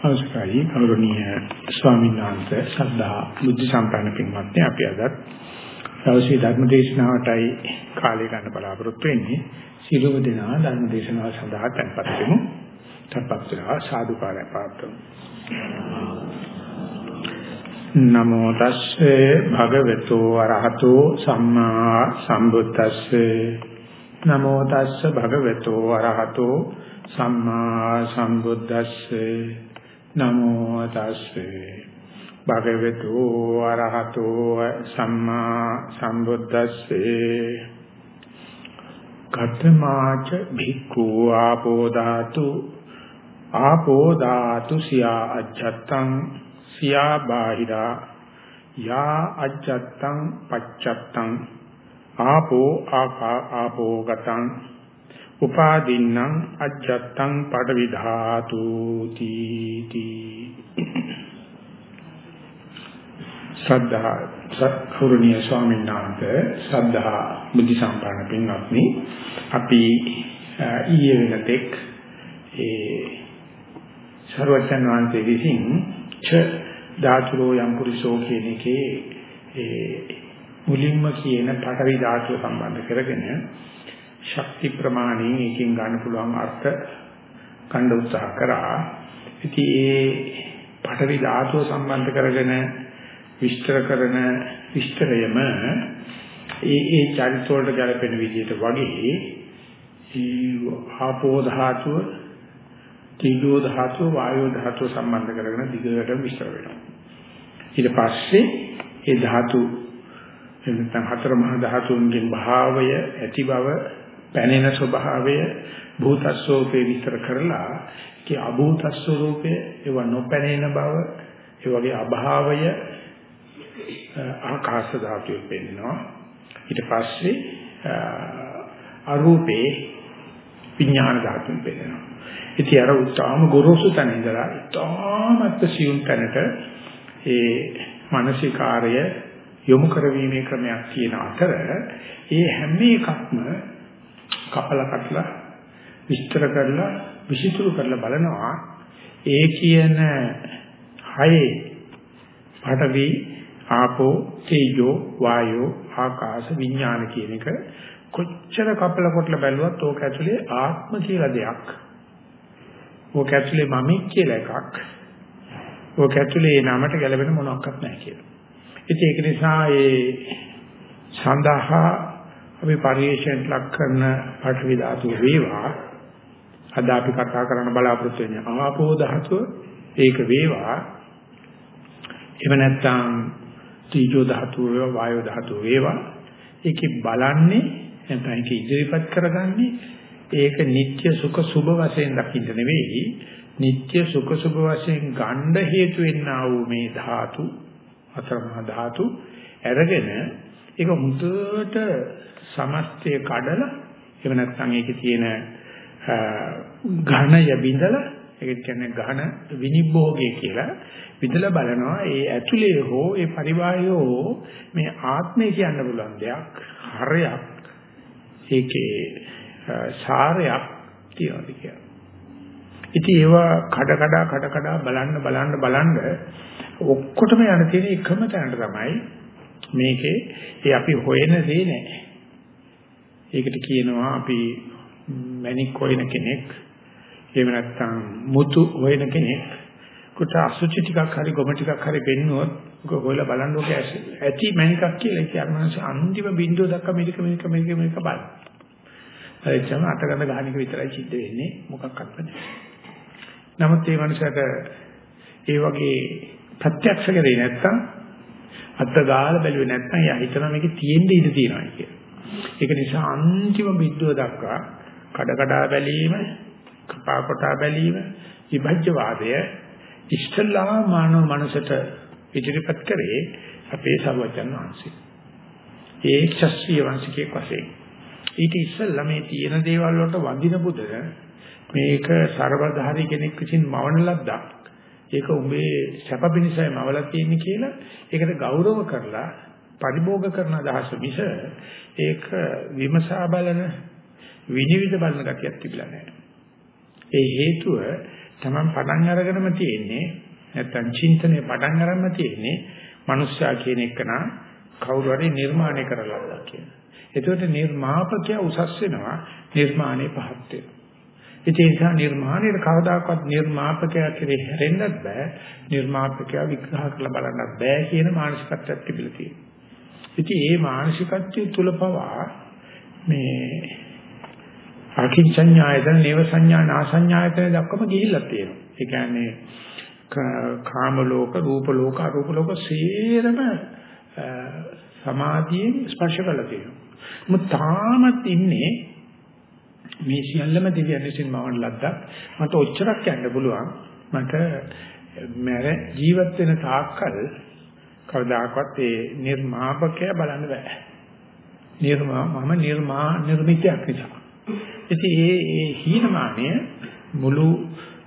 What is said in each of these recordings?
අවසරයි ගෞරවනීය ස්වාමීන් වහන්සේ ශ්‍රද්ධා බුද්ධ සම්පන්න පින්වත්නි අපි අද දවසේ ධර්ම දේශනාවටයි කාලය ගන්න බලාපොරොත්තු වෙන්නේ. සිළුව දෙනා ධර්ම දේශනාව සඳහා tempත් වෙමු. tempත් වෙලා සාදුකාරය පාත්තුමු නමෝ තස්සේ භගවතු වරහතෝ සම්මා සම්බුද්දස්සේ. නමෝ තස්සේ භගවතු වරහතෝ සම්මා සම්බුද්දස්සේ. නමෝ තස්සේ. භගවතු ආරහතෝ සම්මා සම්බුද්දස්සේ. කතමාච භික්ඛු ආපෝ ධාතු ආපෝ ධාතු සියා අජත්තං සියා බාහිරා. යා අජත්තං පච්චත්තං. ආපෝ ආකා ආපෝ ගතං උපාදින්නම් අජත්තං පඩවිධාතු තීති. ශ්‍රද්ධා සත්පුරුණිය ස්වාමීන් වහන්සේ ශ්‍රද්ධා බුද්ධ සම්පන්න පින්වත්නි අපි ඊයේ වෙනතෙක් ඒ සර්වචන් වහන්සේ විසින් ච ධාතුරෝ යම් පුරුෂෝ කියන එකේ ඒ මුලින්ම කියන පඩවි ධාතුව සම්බන්ධ කරගෙන ශක්ති ප්‍රමාණයෙන් එකකින් ගන්න පුළුවන් අර්ථ ගන්න උත්සාහ කරා. ඉතින් ඒ පඨවි ධාතුව සම්බන්ධ කරගෙන විස්තර කරන විස්තරයම ඒ ඒ චරිත වලට ගැලපෙන විදිහට වගේ ඒ ආපෝ ධාතුව, තීජෝ ධාතුව, වායෝ ධාතුව සම්බන්ධ කරගෙන දිගට විස්තර වෙනවා. ඊට පස්සේ ඒ ධාතු එතන හතර මහා ධාතුන්ගෙන් භාවය ඇති බව පැනෙන ස්වභාවය භූතස්වરૂපේ විස්තර කරලා කී අභූතස්වરૂපේ ඒව නොපැනෙන බව ඒ වගේ අභාවය ආකාශ ධාතුවේ පෙන්නවා ඊට පස්සේ අරූපේ විඥාන ධාතුන් පෙන්නවා ඉතින් අර උත්තාම ගොරෝසු තැන ඉඳලා ඉතාමත් සියුම් තැනට ඒ මානසිකාර්ය යොමු කරවීමේ ක්‍රමයක් තියෙන අතර ඒ හැම එකක්ම කපලා කටලා විස්තර කරලා විසිතුරු කරලා බලනවා. ඒ කියන හයේ පඨවි ආපෝ තේජෝ වායෝ ආකාශ විඥාන කියන එක කොච්චර කපලා කොටලා බැලුවත් ඕක ඇතුලේ ආත්ම කියලා දෙයක්. ඕක ඇතුලේ මමෙක් කියලා එකක්. ඕක ඇතුලේ නමට ගැලපෙන මොනක්වත් නැහැ කියලා. ඉතින් ඒක නිසා ඒ සඳහා අපි පරිේශයෙන් ලක් කරන පඨවි ධාතුව වේවා. අද අපි කතා කරන්න බලාපොරොත්තු වෙන්නේ ආපෝ ධාතුව. ඒක වේවා. එහෙම නැත්නම් තීජෝ ධාතුව වේවා වායෝ ධාතුව වේවා. ඒකේ බලන්නේ නැත්නම් ඒක ඉදිරිපත් කරගන්නේ ඒක නিত্য සුඛ සුභ වශයෙන් දකින්න නෙවෙයි. නিত্য සුඛ සුභ වශයෙන් ගණ්ඩ හේතු වෙන්නා වූ මේ ධාතු අතරමහා ධාතු අරගෙන ඒක මුදුවට සමස්තය කඩලා එහෙම නැත්නම් ඒකේ තියෙන ඝනය බිඳලා ඒක කියන්නේ ඝන විනිභෝගය කියලා විදලා බලනවා ඒ ඇතුලේ හෝ ඒ පරිවායෝ මේ ආත්මය කියන්න පුළුවන් දෙයක් හරයක් ඒකේ සාරයක් තියෙනවා කියලා. ඉතින් ඒවා කඩ කඩ කඩ කඩ බලන්න බලන්න බලන්න ඔක්කොටම යන තියෙන එකම තැනට තමයි මේකේ ඒ අපි හොයන දේ නෑ. ඒකට කියනවා අපි මැණික් හොයන කෙනෙක් එහෙම නැත්නම් මුතු හොයන කෙනෙක් කොට අසුචි ටිකක් හරි ගොම ටිකක් හරි පෙන්නුවොත් ඔක හොයලා බලන්න ඕක ඇති මැණිකක් කියලා කියනවා අන්තිම බිඳුව දක්වා මේක මේක මේක මේක බලන්න. එච්චම අතගඳ ගහන එක විතරයි සිද්ධ වෙන්නේ මොකක්වත් නැහැ. නමුත් මේ මනුස්සයාට ඒ වගේ ප්‍රත්‍යක්ෂ කරේ නැත්තම් අත්ත ගාලා බැලුවේ නැත්තම් එයා හිතනවා මේකේ තියෙන්න ඉඩ තියෙනවා කියලා. ඒක නිසා අන්තිම බිද්දුව දක්වා කඩ කඩා බැලීම, කපා කොටා බැලීම, විභජ්‍ය වාදය ඉස්තලා මානව මනසට ඉදිරිපත් කරේ අපේ සර්වජන් වහන්සේ. ඒ ශාස්ත්‍රීය වංශිකයේ වශයෙන්. ඊට ඉස්සෙල්ලා මේ තියෙන දේවල් වලට වඳින බුදල මේක ਸਰවධාරී කෙනෙක් විසින් මවන ලද්දක්. ඒක උඹේ සැප පිණිසයි මවලා තියෙන්නේ කියලා ඒකට ගෞරව කරලා පරිභෝග කරන අදහස මිස ඒක විමසා බලන විනිවිද බලන ගතියක් තිබිලා නැහැ. ඒ හේතුව Taman පටන් අරගෙනම තියෙන්නේ නැත්තම් චින්තනයේ පටන් අරන්ම තියෙන්නේ මනුෂ්‍යයා කියන එක නා කවුරු හරි නිර්මාණය කරලා කියන. එතකොට නිර්මාපකයා උසස් වෙනවා නිර්මාණය පහත් වෙනවා. ඒ නිසා නිර්මාණයට කවදාකවත් නිර්මාපකයා කෙරේ හැරෙන්නත් බෑ නිර්මාපකයා විග්‍රහ කරලා බලන්නත් බෑ කියන මානසිකත්වයක් තිබිලා තියෙනවා. ඉතින් මේ මානසිකත්වයේ තුල පවා මේ අකින්චඤ්ඤායතන නේව සංඥා නාසඤ්ඤායතන දක්වම ගිහිල්ලා තියෙනවා. ඒ කියන්නේ කාම ලෝක, රූප ලෝක, අරූප ලෝක සේරම සමාධියෙන් ස්පර්ශ කරලා තියෙනවා. මුත් තාමත් ඉන්නේ මේ සියල්ලම දෙවියන් විසින් මවන ලද්දක්. මට ඔච්චරක් යන්න පුළුවන්. මට මර ජීවත් වෙන තාක්කල් කවදාකවත් ඒ නිර්මාපකය බලන්න බෑ. නිර්මා මම නිර්මා නිර්මිතයක් නිසා. ඉතින් ඒ ඒ හීනමානය මුළු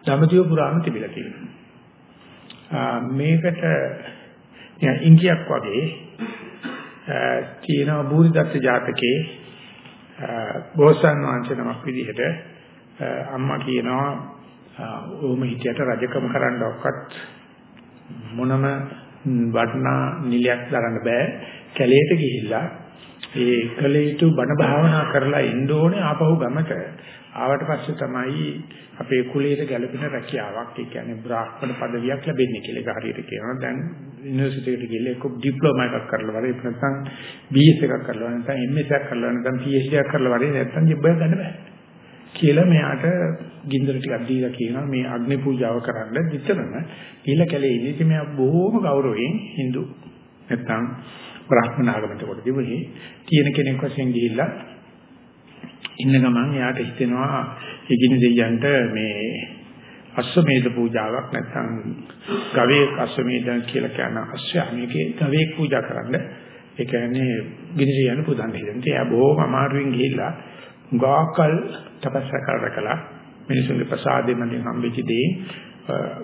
දමදිව පුරාම තිබිලා තියෙනවා. මේකට ඉංගියක් වගේ තියෙනවා බුරිදත්ත ජාතකයේ බෝසත් වංශ නමක් විදිහට අම්මා කියනවා ඕම හිටියට රජකම කරන්න ඔක්කත් මොනම වටනා නිලයක් දරන්න බෑ. කැලේට ගිහිල්ලා ඒ කල යුතු බණ භාවනා කරලා ඉන්න ඕනේ ආපහු ගමට. ආවට පස්සේ තමයි අපේ කුලයට ගැළපෙන රැකියාවක්. ඒ කියන්නේ බ්‍රාහ්මණ পদවියක් ලැබෙන්නේ කියලා ඒක හරියට කියනවා. දැන් යුනිවර්සිටි එකට ගිහලා එක්ක ඩිප්ලෝමා එකක් කරලා වරේ. නැත්නම් BS එකක් කරලා නැත්නම් MS එකක් කරලා නැත්නම් PhD එකක් කරලා වරේ. නැත්නම් ජොබ් එකක් ගන්න බෑ කියලා මෙයාට ගින්දර ටිකක් දීලා කියනවා. මේ අග්නි පූජාව කරන්න. විතරම කියලා කැලේ ඉඳි. මෙයා බොහොම ගෞරවයෙන් Hindu. නැත්නම් බ්‍රාහ්මණ ආගමකට කොට තිබුණේ තියෙන කෙනෙක් වශයෙන් ගිහිල්ලා ඉන්න ගමන් එයාට හිතෙනවා ඉගිනි දෙයයන්ට මේ අශ්වමේධ පූජාවක් නැත්නම් ගවයේ අශ්වමේධ කියලා කියන අශ්වයාමයේ ගවයේ පූජා කරන්න ඒ කියන්නේ ගිනි දෙයයන් පුදන්න හිතෙනවා. එයා බොහොම අමාරුවෙන් ගිහිල්ලා ගාකල් තපස්ස කරලා මිනිසුන්ගේ ප්‍රසාදයෙන් මලින් හම්බෙච්ච දේ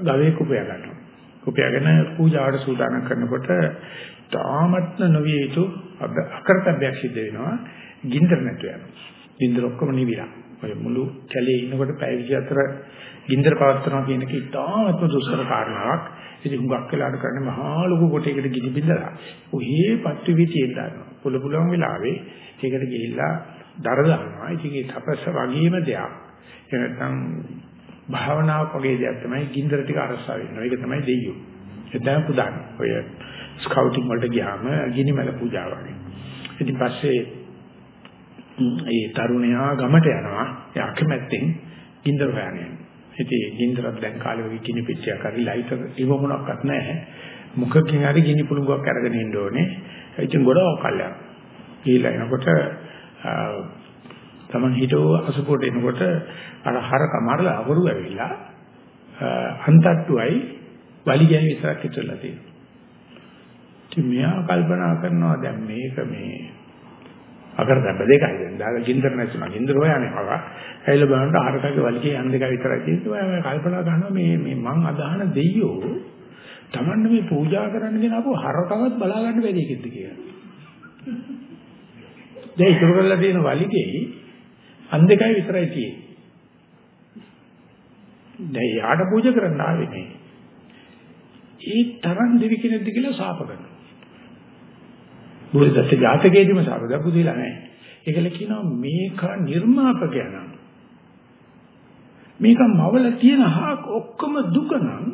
ගවයේ කුපයා ගන්නවා. කුපයාගෙන පූජාවට සූදානම් කරනකොට තාමත්ම නොවිය යුතු අකරතැබ්බයක් සිද්ධ වෙනවා. ගින්දර නැතු යනවා. ගින්දර ඔක්කොම නිවිලා. ඔය මුළු කැලේ ඉන්නකොට පැය 24 ගින්දර පවත්වනවා කියන එක ඉතාමත්ම දුෂ්කර කාරණාවක්. ඉතින් හුඟක් වෙලාට කරන්නේ මහා ලොකු කොටයකට ගිනි බින්දලා. ඔහේ පත්තු විතියෙන් දානවා. පුල පුලුවන් වෙලාවේ ඒකට ගිහිල්ලා දර දානවා. ඉතින් ඒ තපස්ස වගේම දෙයක්. ඒ නැත්නම් භාවනාවක් වගේ දෙයක් තමයි ගින්දර ටික අරසා වෙනවා. ඒක තමයි දෙයියෝ. ඒ තමයි පුදාන්නේ. ඔය ස්කවුටින් වලට ගියාම ගිනිමැල පූජා වගේ. ඉතින් පස්සේ ඒ තරුණයා ගමට යනවා. ඒ අකමැත්තෙන් ගින්දර හොයන්නේ. ඉතින් ගින්දරක් දැන් කාලේ වගේ ගිනි පිටියක් හරි ලයිටර් ඉව මොනක්වත් නැහැ. මුඛකින් හරි ගිනි පුළඟක් අරගෙන ඉන්න ඕනේ. ඉතින් ගොඩක් කල්යනා. ඊළඟ එනකොට තමන් හිතෝ අසපොට එනකොට අර හරක මරලා අවරු ඇවිල්ලා අන්තට්ටුවයි වලිගයයි විතරක් ඉතුරුලා තියෙනවා. ඉතින් මෙයා කල්පනා කරනවා දැන් මේක මේ අකර දැබ්බ දෙකයි. දැන් දාලා ගින්දර නැතුණා. ගින්දර හොයන්නේ මග ඇවිල්ලා බලනකොට හරකගේ වලිගේ යන් දෙකයි විතරයි තියෙන්නේ. මම කල්පනා කරනවා මේ මේ මං අදහන දෙයියෝ Tamanne මේ පූජා කරන්න ගෙන අපෝ හරකවත් බලා ගන්න බැරි එකෙක්ද කියලා. දැන් ඉතුරු කරලා තියෙන වලිගේ අන් දෙකයි විතරයි තියෙන්නේ දැන් යාට පූජා කරන්න ආවේ මේ ඒ තරම් දෙවි කෙනෙක්ද කියලා සාප කරනවා බුදුදත්ත ජාතකයේදීම සාපද පුදුලා නැහැ. ඒකල කියනවා මේක නිර්මාපකයා නම් මේක මවල තියෙන හාක් ඔක්කොම දුක නම්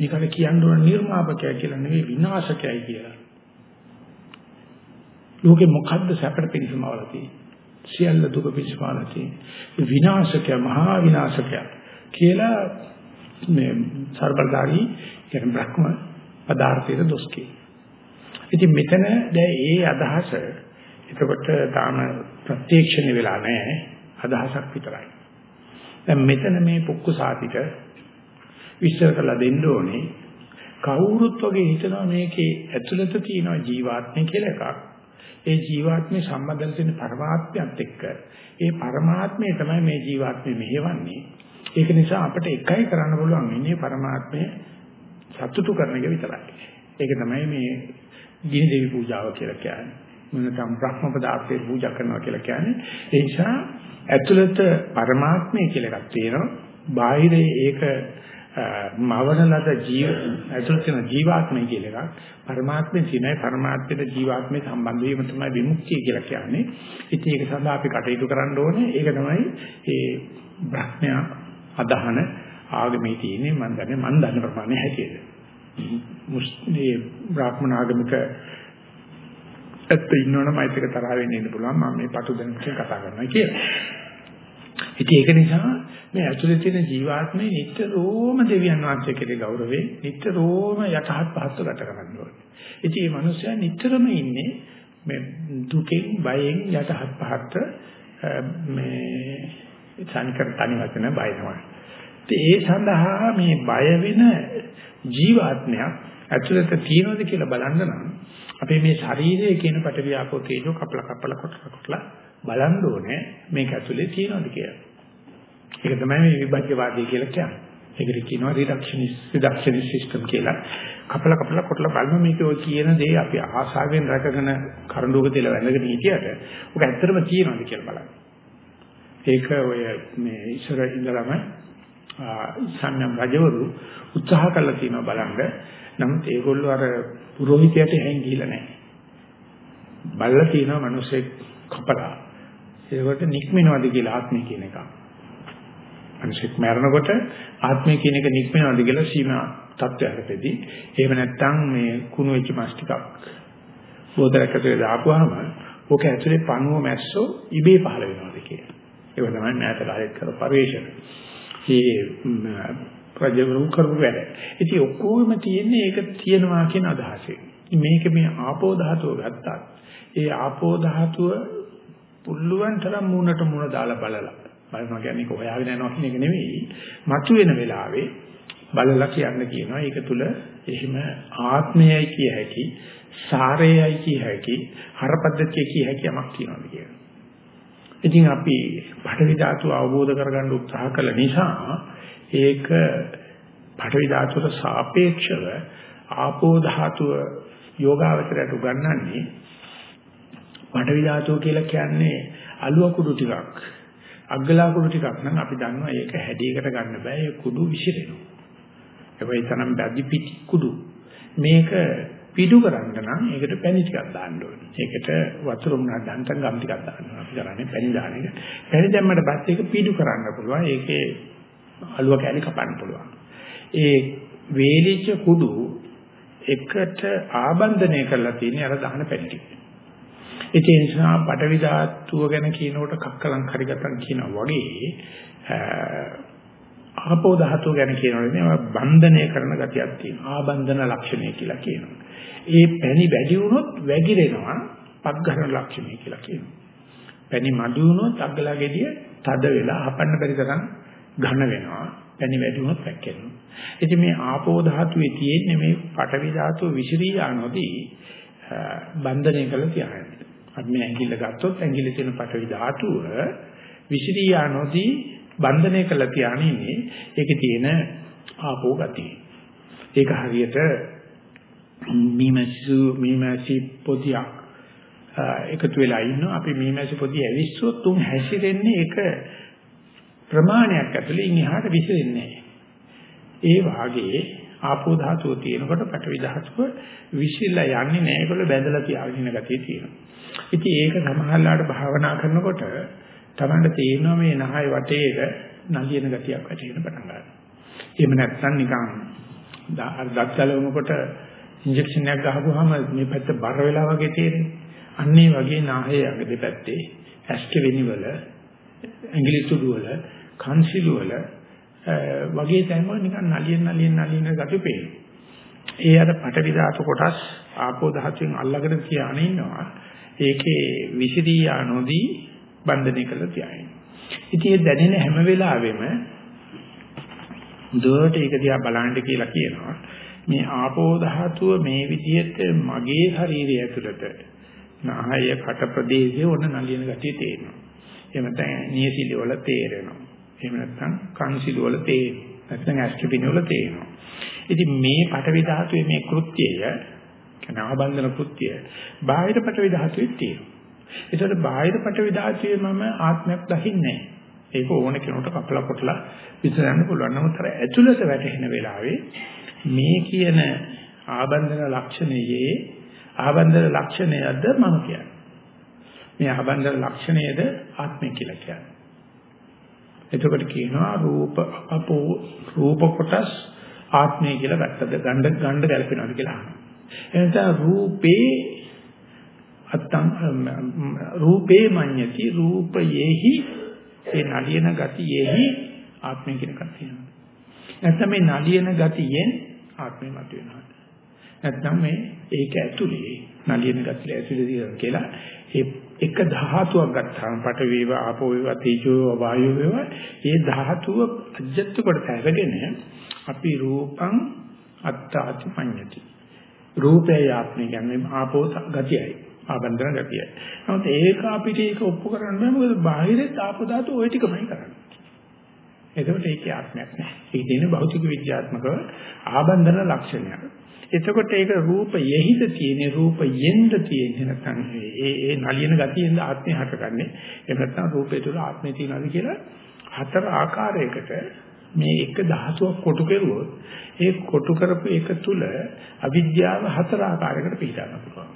මේකට කියන්න ඕන නිර්මාපකයා කියලා නෙවෙයි විනාශකයයි කියලා. ලෝකෙ මොකද්ද සැපට පිළිසමවල තියෙන්නේ? සියල්ල දුක පිළිසමවල තියෙන්නේ. විනාශකයා මහා විනාශකයා කියලා මේ ਸਰබලදාරි කියන බ්‍රහ්ම පදාර්ථයේ දොස් කියනවා. ඉතින් මෙතන දැන් ඒ අදහස එතකොට තාම ප්‍රත්‍යක්ෂණය වෙලා නැහැ අදහසක් විතරයි. දැන් මෙතන මේ පුක්කු සාතික විශ්ල කරලා දෙන්න ඕනේ කවුරුත් වගේ හිතනවා මේකේ ඇතුළත තියෙන ජීවාත්මය කියලා එකක්. ඒ ජීවාත්මේ සම්බන්ධ වෙන පරමාත්මයත් එක්ක ඒ පරමාත්මය තමයි මේ ජීවාත්මය මෙහෙවන්නේ. ඒක නිසා අපිට එකයි කරන්න පුළුවන් ඉන්නේ පරමාත්මය සතුටු කරන එක විතරයි. ඒක තමයි මේ ගිනි දෙවි පූජාව කියලා කියන්නේ. මොනතරම් බ්‍රහ්ම පදාර්ථේ පූජා කරනවා කියලා කියන්නේ. ඒ නිසා ඇතුළත පරමාත්මය කියලා එකක් තියෙනවා. බාහිරේ ඒක මවන ලද ජීව ඇතුළත තියෙන ජීවාත්මය කියලා එකක් පරමාත්මෙ තියෙනයි පරමාත්මයට ජීවාත්මේ සම්බන්ධ වීම තමයි විමුක්තිය කියලා කියන්නේ. ඉතින් ඒක සඳහා අපි කටයුතු කරන්න ඕනේ. ඒක තමයි ඒ බ්‍රහ්මයා අදහන ආගමේ තියෙන්නේ මම දන්නේ මම දන්න ප්‍රමාණය හැටියට. මුස්ලිම් බ්‍රාහ්මණ ආගමික ඇත්ත ඉන්නවනම් මයිත් එක තරහ වෙන්න ඉන්න පුළුවන් මම මේ පටු දැනුම් කතා කරනවා කියලා. ඉතින් ඒක නිසා මේ ඇතුලේ තියෙන ජීවාත්මේ නිට්ටරෝම දෙවියන් වහන්සේ කෙරේ ගෞරවේ නිට්ටරෝම යටහත් පහත්ව ගත කරන්න ඕනේ. ඉතින් මේ මිනිස්සයා නිට්ටරම ඉන්නේ මේ දුකෙන් බයෙන් යටහත් පහත්ව මේ සංකර තනි වචන බයනවා. ඒ සඳහා මේ බය වෙන ජීවාත්මයක් ඇතුළත තියෙනවද කියලා බලන්න නම් අපේ මේ ශරීරයේ කියන පටවියාපෝ තේජෝ කපල කපල කොටලා කොටලා බලන්න ඕනේ මේක ඇතුලේ තියෙනවද කියලා. ඒක තමයි මේ විභජ්‍යවාදී කියලා කියන්නේ. ඒකට කියනවා රිඩක්ෂනිස් රිඩක්ෂනිස් සිස්ටම් කියලා. කපල කපල කොටලා බලමු මේක ඔය කියන දේ අපි ආසාවෙන් රැකගෙන කරඬුවක තියලා වැඳගෙන හිටියට ඔක ඇත්තටම තියෙනවද කියලා බලන්න. ඒක ඔය මේ ඉස්සර ඉඳලම සම්යම් රජවරු උත්සාහ කළා තියෙනවා බලන්න. නමුත් ඒගොල්ලෝ අර පුරোহিතයට හැං ගිහිලා නැහැ. බල්ලා තියෙනවා මිනිස්සෙක් කපලා. ඒකට නික්මිනවද කියලා ආත්මය කියන එක. මිනිස්සෙක් මරනකොට ආත්මය කියන එක නික්මිනවද කියලා සීමා තත්ත්වයකදී. එහෙම නැත්නම් මේ කුණු වෙච්ච මස් ටිකක් බෝතලකට දාපුවාම ඕක ඇතුලේ පණුව මැස්සෝ ඉබේ පහළ වෙනවාද කියලා. ඒක තමයි මෑත කාලෙත් කර පරිශන. මේ රජවරු කරපු වැඩ. ඉතින් ඔක්කොම තියෙන්නේ ඒක තියනවා කියන අදහසෙන්. මේක මේ ආපෝ ධාතුව ගත්තා. ඒ ආපෝ ධාතුව පුල්ලුවන් තරම් මූණට මූණ දාලා බලලා. බලනවා කියන්නේ කොහොයාගෙන යනවා කියන එක නෙවෙයි. මතුවෙන වෙලාවේ බලලා කියන්න කියනවා. ඒක තුල එහෙම ආත්මයයි කිය හැකි, සාරයයි කිය හැකි, හරපද්ධතිය කිය හැකි යමක් කියනවා කියලා. ඉතින් අපි පඨවි ධාතුව අවබෝධ කරගන්න උත්සාහ කළ නිසා ඒක පඨවි ධාතුවට සාපේක්ෂව ආපෝ ධාතුව යෝගාවචරයට උගන්වන්නේ පඨවි ධාතුව කියලා කියන්නේ අලුව කුඩු ටිකක් අග්ගලා කුඩු ටිකක් නම් අපි දන්නවා ඒක හැඩයකට ගන්න බෑ ඒ කුඩු විසිරෙනවා ඒ වගේ තරම් බැදි පිටි කුඩු මේක පිටු කරන්න නම් ඒකට පැණි ටිකක් දාන්න ඕනේ. ඒකට වතුර මුණක් දාන්න ගම් ටිකක් දාන්න ඕනේ. අපි කරන්නේ පැණි දාන එක. පැණි දැම්මට පස්සේ ඒක පිටු කරන්න පුළුවන්. ඒකේ අලුව කැලි කපන්න පුළුවන්. ඒ වේලිච්ච කුඩු එකට ආබන්ධනය කරලා තියෙන අර දාන පැණි ටික. ඒ නිසා පටවි ධාතුව ගැන කියනකොට කක්කලං හරිගතන් කියනවා වගේ ආපෝ ධාතුව ගැන කියනකොට මේවා බන්ධනය කරන ගතියක් තියෙනවා. ආබන්ධන ලක්ෂණය කියලා කියනවා. ඒ පැණි වැඩි වුණොත් වැగిරෙනවා පග්ඝන ලක්ෂණය කියලා කියනවා. පැණි මඩු වුණොත් අග්ගලා ගෙඩිය තද වෙලා හපන්න බැරි තරම් ඝන වෙනවා. පැණි වැඩි වුණොත් වැක්කෙනවා. ඉතින් මේ ආපෝ ධාතුවේ තියෙන්නේ මේ පඨවි ධාතුව විසිරී යනෝදී බන්ධනය කරලා තියාගන්න. අපි මේ ඇඟිල්ල ගත්තොත් ඇඟිල්ලේ තියෙන පඨවි ධාතුව විසිරී යනෝදී බන්ධනය කරලා තියාගෙන ඒකේ තියෙන ආපෝ ගතිය. ඒක හරියට මීමැසි මීමැසි පොදියක් එකතු වෙලා ඉන්නවා. අපි මීමැසි පොදිය ඇවිස්සුවොත් උන් හැසිරෙන්නේ ඒක ප්‍රමාණයක් ඇතුළේ ඉන් එහාට විසිරෙන්නේ ඒ වාගේ ආපෝ ධාතුව තියෙනකොට පඨවි ධාතුව විසිරලා යන්නේ නැහැ ඒගොල්ලෝ බැඳලා තියාගෙන ඉන්න ගතිය තියෙනවා. ඉතින් ඒක සමහරලාට භාවනා කරනකොට තමන්ට තේරෙනවා මේ නහය වටේට නලියන ගතියක් වැටෙන්න පටන් ගන්නවා. එහෙම නැත්නම් නිකන් දත්කලවනකොට ඉන්ජෙක්ෂන් එකක් ගහපුවාම මේ පැත්ත බර වෙලා වගේ තේරෙන්නේ. අන්න ඒ වගේ නාහයේ අග දෙපැත්තේ ඇස්කෙවෙනි වල ඇඟිලි තුඩු වල කන්සිලු වල වගේ තැන්වල නිකන් නලියෙන් නලියෙන් නලියෙන් ගති පේනවා. ඒ අර පටවි ධාතු කොටස් ආපෝ ධාතුවෙන් අල්ලගෙන තියාගෙන ඉන්නවා. ඒකේ විසිරී යනෝදී බන්ධනය කරලා තියාගෙන. ඉතින් ඒ දැනෙන හැම වෙලාවෙම දුවට ඒක දිහා බලන්න කියලා කියනවා. මේ ආපෝ ධාතුව මේ විදිහට මගේ ශරීරය ඇතුළත නාහය කට ප්‍රදේශයේ ඔන්න නලියන ගතිය තේරෙනවා. එහෙම නැත්නම් නියසිලි වල තේරෙනවා. එහෙම නැත්නම් කන්සිලි වල තේරෙනවා. නැත්නම් ඇස්ට්‍රිපිනි වල තේරෙනවා. ඉතින් මේ පටවි ධාතුවේ මේ කෘත්‍යය කියන ආබන්ධන කෘත්‍යය බාහිර පටවි ධාතුවේ තියෙනවා. ඒතකොට බාහිර පටවි ධාතුවේ මම ආත්මයක් දකින්නේ නැහැ. ඒක ඕන කෙනෙකුට කපලා කොටලා විසඳන්න පුළුවන්. නමුත් අර ඇතුළත වැටෙන වෙලාවේ මේ කියන ආබන්ධන ලක්ෂණයේ ආබන්ධන ලක්ෂණයද මම කියන්නේ. මේ ආබන්ධන ලක්ෂණයද ආත්මය කියලා කියන්නේ. එතකොට කියනවා රූප අපෝ රූප කොටස් ආත්මය කියලා වැත්තද ගණ්ඩ ගණ්ඩ ගැලපෙනවද කියලා අහනවා. එතන රූපේ අත්තං රූපේ මඤ්ඤති රූපයේහි ඒ නලියන ගතියෙහි ආත්මය කියන එකක් තියෙනවා. නැත්නම් මේ නලියන ගතියෙන් ආත්මය මතුවෙනවා. නැත්නම් මේ ඒක ඇතුලේ නලියන ගතිය ඇතුලේ කියලා ඒ එක ධාතුවක් ගත්තාම පට වේව ආපෝ වේව තේජෝ වායෝ වේව ඒ ධාතුව අජත්ත කොට ඇරගෙන අපි රූපං අත්තාති පඤ්ඤති. රූපේ ආත්මය කියන්නේ ආපෝ ගතියයි ආබන්ධන ගතියයි. නමුත් ඒක අපිට ඒක ඔප්පු කරන්න බෑ මොකද බාහිරේ ආපෝ ධාතු ওই ටිකමයි කරන්නේ. එතකොට ඒකේ ආත්මයක් නැහැ ඒක තියෙන භෞතික විද්‍යාත්මකව ආබන්ධන ලක්ෂණයක්. එතකොට ඒක රූපයෙහිද තියෙන රූපයෙන්ද තියෙන්නේ නැත්නම් ඒ ඒ නලියන ගතියෙන්ද ආත්මය හටගන්නේ එහෙම නැත්නම් රූපය තුළ ආත්මය තියෙනවද කියලා හතර ආකාරයකට මේ එක ධාතුවක් කොටු කෙරුවොත් ඒ කොටු කරපු එක තුල අවිද්‍යාව හතර ආකාරයකට පිළිගන්න පුළුවන්.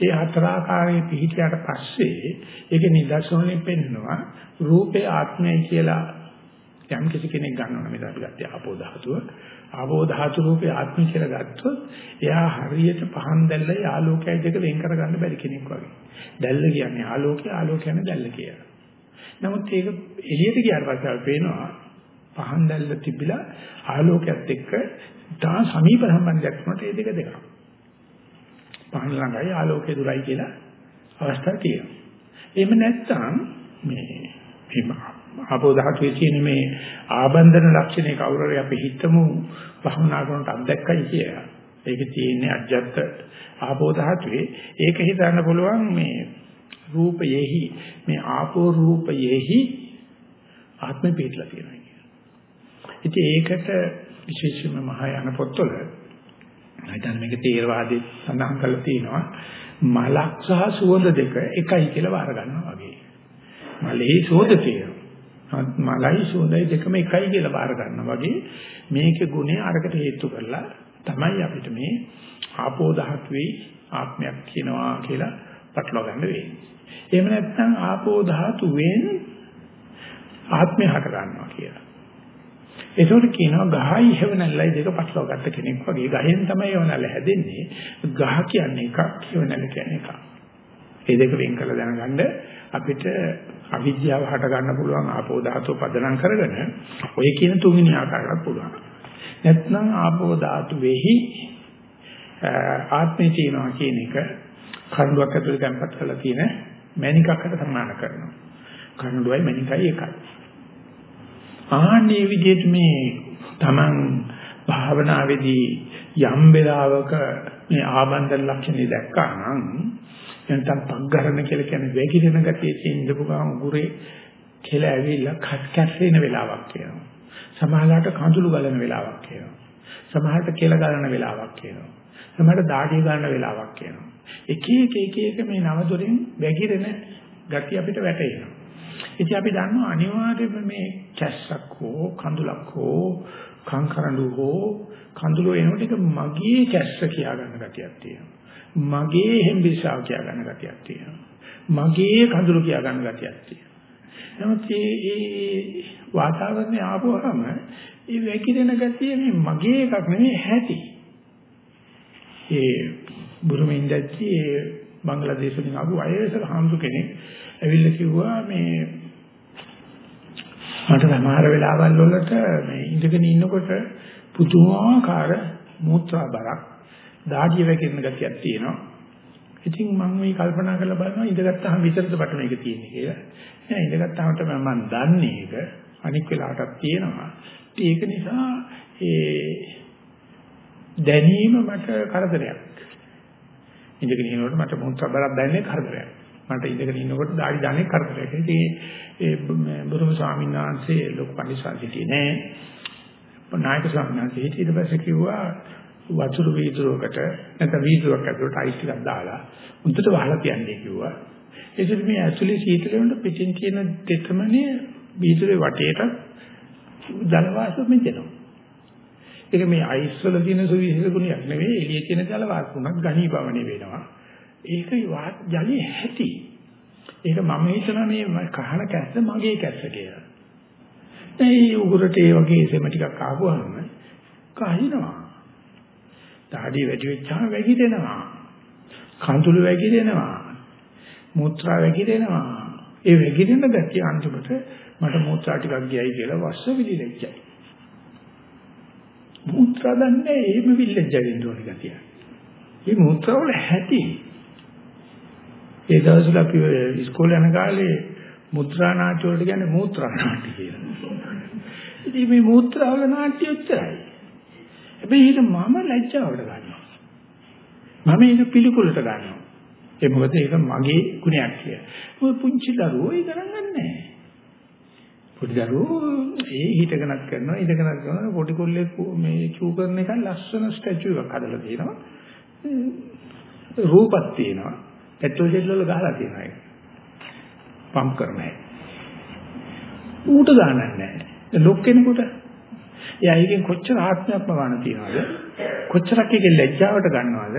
ඒ හතර ආකාරයේ පිළිහිටියට පස්සේ ඒක නිදර්ශනයෙන් පෙන්නනවා රූපේ ආත්මය කියලා යම් කිසි කෙනෙක් ගන්නවා මේ අපි ගත්තේ ආපෝ ධාතුව ආපෝ ධාතු රූපේ ආත්මය කියලා ගත්තොත් එයා හරියට පහන් දැල්ලයි ආලෝකයයි දෙක වෙන් කරගන්න බැරි කෙනෙක් වගේ. දැල්ල කියන්නේ ආලෝකය ආලෝකය කියන්නේ දැල්ල කියලා. නමුත් ඒක එළියට ගියාට පස්සේ අපි පේනවා පහන් දැල්ල තිබිලා ආලෝකයත් එක්ක තා සමීප සම්බන්ධයක් වුණාට ඒ දෙක දෙකක්. පහන් ළඟයි ආලෝකය දුරයි කියලා අවස්ථා තියෙනවා. එහෙම නැත්නම් මේ ආපෝ ධාතුවේ තියෙන මේ ආබන්ධන ලක්ෂණේ කවුරුරි අපි හිතමු භවනා කරනට අත්දැක්කයි කියලා. ඒකේ තියෙන්නේ අජත්ත ආපෝ ධාතුවේ ඒක හිතන්න පුළුවන් මේ රූපයෙහි මේ ආපෝ රූපයෙහි ආත්මෙ පිටලා තියෙනවා කියලා. ඉතින් ඒකට විශේෂයෙන්ම මහායාන පොත්වල නැත්නම් මේක තේරවාදී සඳහන් කරලා තියෙනවා මලක් සහ සුවඳ දෙක එකයි කියලා වාර ගන්නවා වගේ. මලේ සුවඳ තියෙනවා. මලයි සුවඳයි දෙකම එකයි කියලා බාර ගන්නවා වගේ මේකේ ගුණය අරකට හේතු කරලා තමයි අපිට මේ ආපෝ ධාතුවේ ආත්මයක් කියනවා කියලා පටලවා ගන්න වෙන්නේ. එහෙම නැත්නම් ආපෝ ධාතුවෙන් ආත්මය හට ගන්නවා කියලා. ඒකෝට කියනවා ගහයි හේවණල්ලයි දෙක පටලවා ගත්ත කෙනෙක් වගේ ගහෙන් තමයි හේවණල්ල හැදෙන්නේ. ගහ කියන්නේ එකක් හේවණල්ල කියන්නේ එකක්. මේ දෙක වෙන් කරලා දැනගන්න අපිට අවිද්‍යාව හට ගන්න පුළුවන් ආපෝ ධාතුව පදනම් කරගෙන ඔය කියන තුන්වෙනි ආකාරයට පුළුවන්. නැත්නම් ආපෝ ධාතු වෙහි ආත්මය තියෙනවා කියන එක කණ්ඩුවක් ඇතුලේ තැම්පත් කරලා තියෙන මණිකකට සමාන කරනවා. කණ්ඩුවයි මණිකයි එකයි. ආන්නේ විදිහට මේ Taman භාවනාවේදී යම් වෙලාවක මේ ආබන්ධන ලක්ෂණ දැක්කා නම් නැත්නම් පග්ගරණ කියලා කියන්නේ වැగిරෙන ගතිය තියෙනදපු ගමන් උගුරේ කෙල ඇවිල්ලා කට් කැට් වෙන වෙලාවක් කියනවා. සමහරවිට කඳුළු ගලන වෙලාවක් කියනවා. සමහරවිට කෙල ගලන වෙලාවක් කියනවා. සමහරවිට දාඩිය ගන්න වෙලාවක් කියනවා. එක එක එක එක මේ නව දොරින් වැగిරෙන ගතිය අපිට වැටෙනවා. ඉතින් අපි දන්නවා අනිවාර්යයෙන්ම මේ කැස්සක් හෝ කඳුලක් හෝ කංකරඬු හෝ කඳුළු එනකොට ඒක මගේ කැස්ස කියා ගන්න ගතියක් තියෙනවා. මගේ හෙම්බිසාව කියා ගන්න ගතියක් තියෙනවා. මගේ කඳුළු කියා ගන්න ගතියක් තියෙනවා. නමුත් මේ වාතාවරණය ආපුවම ඒ වැකිරෙන ගතිය මේ මගේ එකක් නෙමෙයි හැටි. ඒ බුරුමින් දැච්චි බංග්ලාදේශ වලින් ආපු වයසක හාමුදුර කෙනෙක් ඇවිල්ලා කිව්වා මේ මට සමහර වෙලාවල් වලට මේ ඉඳගෙන ඉන්නකොට පුදුමාකාර මූත්‍රා බරක් දාඩිය වැగిරෙන ගතියක් තියෙනවා. ඉතින් මම මේ කල්පනා කරලා බලනවා ඉඳගත්තාම විතරද බට මේක තියෙන්නේ කියලා. නෑ ඉඳගත්තාම තමයි මම දන්නේ ඒක. අනික් වෙලාවටත් තියෙනවා. ඒක නිසා ඒ දැනීම මට කරදරයක්. ඉඳගෙන ඉනකොට මට මොහොතක් බලක් දැනෙන්නේ කරදරයක්. මට ඉඳගෙන ඉන්නකොට දාඩි දාන්නේ කරදරයක්. ඉතින් ඒ බුදුම ස්වාමීන් වහන්සේ ලොකු පඬිස්සන්සිටියේ නෑ. නායක ස්වාමීන් වහන්සේ ඊට පස්සේ කිව්වා වතුරු වීදුරුවකට නැත්නම් වීදුරුවක් ඇතුළට අයිස් ටිකක් දාලා උන්ට වහලා තියන්නේ කිව්වා. ඒකෙදි මේ ඇතුලේ සීතල වෙනකොට පිටින් තියෙන තෙතමනේ බීජේ වටේට ජල වාෂ්ප මෙදෙනවා. ඒක මේ අයිස් වල තියෙන සුවිශේෂ ගුණයක් නෙවෙයි එළියේ තියෙන ජල වාෂ්පුණක් ඝනීභවණය වෙනවා. ඒක ජලයේ හැටි. ඒක මම හිතනවා මේ කහන කැස්ස මගේ කැස්ස කියලා. ඒ උගුරට ඒ වගේ සෙම ටිකක් ආවම කහිනවා. දාඩිය වැඩි වෙච්චාම වැగిරෙනවා. කඳුළු වැగిරෙනවා. මුත්‍රා වැగిරෙනවා. ඒ වැగిරෙන ගැතිය අන්තිමට මට මුත්‍රා ටිකක් ගියයි කියලා වස්ස විලිලෙච්චයි. මුත්‍රා දන්නේ එහෙම විලිලෙච්ච වෙන්න ඕන ගැතිය. මේ මුත්‍රා වල හැටි ඒ දවස්වල අපි ඉස්කෝලේ යන කාලේ මුත්‍රා නාට්‍ය වලට කියන්නේ මූත්‍රා නාට්‍ය කියලා. ඉතින් මේ මූත්‍රා වල නාට්‍ය උච්චරයි. හැබැයි ඒක මම ලැජ්ජාවට ගන්නවා. මම ඒක පිළිකුලට ගන්නවා. ඒ මොකද ඒක මගේ ගුණයක් කියලා. ඔය පුංචි දරුවෝ ඒක කරන්නේ පොඩි දරුවෝ ඒ හිටගෙනත් කරනවා ඉඳගෙනත් කරනවා පොඩි කොල්ලෙක් මේ චූ කරන එක ලස්සන ස්ටැචු එකක් හදලා තියෙනවා. රූපක් තියෙනවා. පෙට්‍රල් ජෙට් වල ගහලා තියෙනවා ඒක. පම්ප් කරන්නේ. ඌට ගානක් නැහැ. ලොක් කෙනෙකුට එයා එකෙන් කොච්චර ආත්මයක්ම ගන්න තියනවද? කොච්චරක් එකේ ලැජ්ජාවට ගන්නවද?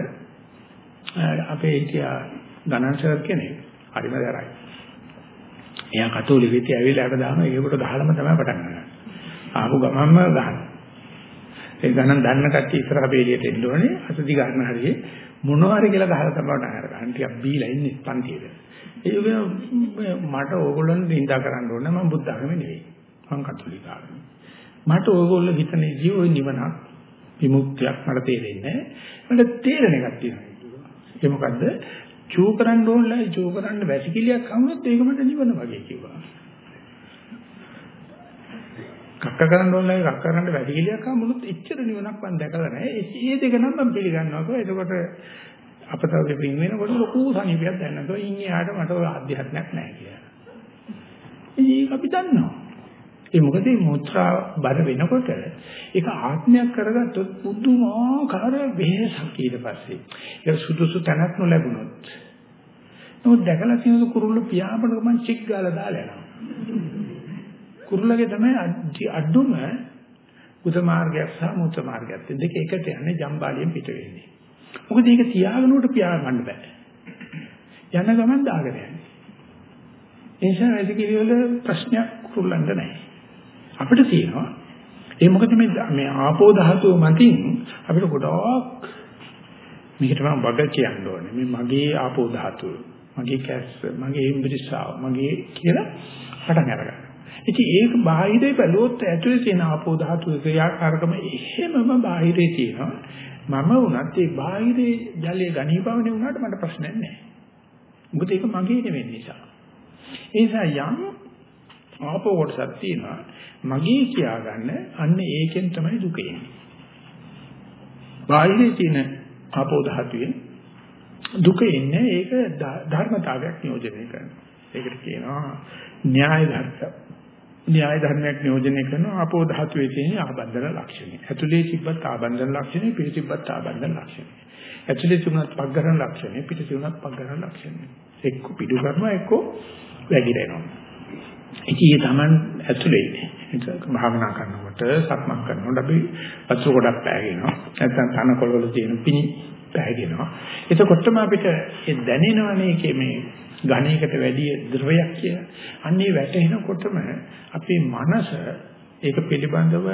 අපේ හිටියා ගණන්සර් කෙනෙක්. හරිම දරයි. එයා කතෝලික ඉතින් ඇවිල්ලා අර දානවා. ඒකට ගහලම තමයි පටන් ගන්න. ආපු ගමන්ම ගහන ඒ ගණන් දන්න කට්ටිය ඉස්සරහ බේලියට එන්න ඕනේ. අතදි ගන්න හරියේ මොනවා හරි කියලා ගහලා තමයි පටන් ගන්න ටිකක් බීලා ඉන්නේ පන්තියේ. ඒක මට ඕගොල්ලන් නිඳා කරන්න ඕනේ මම බුද්ධ ආගමේ නෙවෙයි. මම කතෝලික. ආගමේ මට ඕගොල්ලෝ හිතන ජීව නිවනක් විමුක්තියක් මට තේරෙන්නේ මට තේරෙන එකක් තියෙනවා. ඒ මොකද්ද? චූ කරන්න ඕනලා චූ කරන්න වැසිකිලියක් හමුනොත් ඒක මට නිවන වගේ කිව්වා. කක්ක කරන්න ඕනලා කක්ක කරන්න වැසිකිලියක් හමුනොත් එච්චර නිවනක් මම දැකලා නැහැ. ඒ දෙක නම් මම පිළිගන්නවා එතකොට අපතවගේ පින් වෙනකොට ලොකු සනීපයක් දැනෙනවා. ඉන් එහාට මට ඔය අධ්‍යාත්මයක් නැහැ කියලා. ඒක අපි දන්නවා. ඒ මොකද මේ මුත්‍රා බර වෙනකොට ඒක ආත්මයක් කරගත්තොත් පුදුමාකාර වෙහසක් ඊට පස්සේ. ඒක සුදුසු තැනක් නොලැබුණොත්. නමුත් දැකලා තියෙන කුරුල්ල පියාඹන ගමන් චෙක් ගාලා දාලා යනවා. කුරුල්ලගේ තමයි අඩුම උද මාර්ගයක් සහ මුත් මාර්ගයක්. දෙක එකට යන්නේ ජම්බාලියෙන් පිට වෙන්නේ. මොකද ඒක තියාගෙන උඩ පියාඹන්න බෑ. යන ගමන් දාගෙන යන්නේ. ඒ නිසා වැඩිකිරිය වල ප්‍රශ්නයක් කුරුල්ලන්ට නැහැ. අපිට තියෙනවා ඒ මොකද මේ මේ ආපෝ ධාතුව මතින් අපිට ගොඩාක් මේකට මම වග කියන්න ඕනේ මේ මගේ ආපෝ ධාතුව මගේ කැස්ස මගේ ඉම්බ්‍රිසාව මගේ කියලා පටන් අරගන්න. ඉතින් ඒක බාහිරේ බැලුවොත් ඇතුලේ තියෙන ආපෝ ධාතුවේ ක්‍රියාකාරකම එහෙමම බාහිරේ තියෙනවා. මම වුණත් ඒ බාහිරේ ජලයේ ගණීභවනේ වුණාට මට ප්‍රශ්නයක් නැහැ. මොකද ඒක මගේ නෙවෙයි නිසා. ඒ නිසා යම් ආපෝ කොටසක් තියෙනවා මගේ කියාගන්න අන්න ඒකෙන් තමයි දුක එන්නේ. බාහිරේ තියෙන ආපෝ ධාතුවේ දුක එන්නේ ඒක ධර්මතාවයක් නියෝජනය කරනවා. ඒකට කියනවා න්‍යාය ධර්ම. න්‍යාය ධර්මයක් නියෝජනය කරන ආපෝ ධාතුවේ තියෙන ආබන්ධන ලක්ෂණය. ඇතුලේ තිබ්බත් ආබන්ධන ලක්ෂණය, පිට තිබ්බත් ආබන්ධන ලක්ෂණය. ඇතුලේ තිබුණත් පග්ගරණ ලක්ෂණය, පිට තිබුණත් පග්ගරණ ලක්ෂණය. එක්ක පිටු කරනවා එක්ක වැగిරෙනවා. ඉතින් ඒ Taman ඇතුලේ භාවනා කරනකොට සක්මන් කරනකොට අපි වස්තු ගොඩක් පෑගෙනවා. නැත්නම් තනකොළවල තියෙන පිණි පෑගෙනවා. එතකොටම අපිට ඒ දැනෙනවනේ ඒකේ මේ ඝණයකට වැඩි ද්‍රවයක් කියලා. අන්නේ වැටෙනකොටම අපේ මනස ඒක පිළිබඳව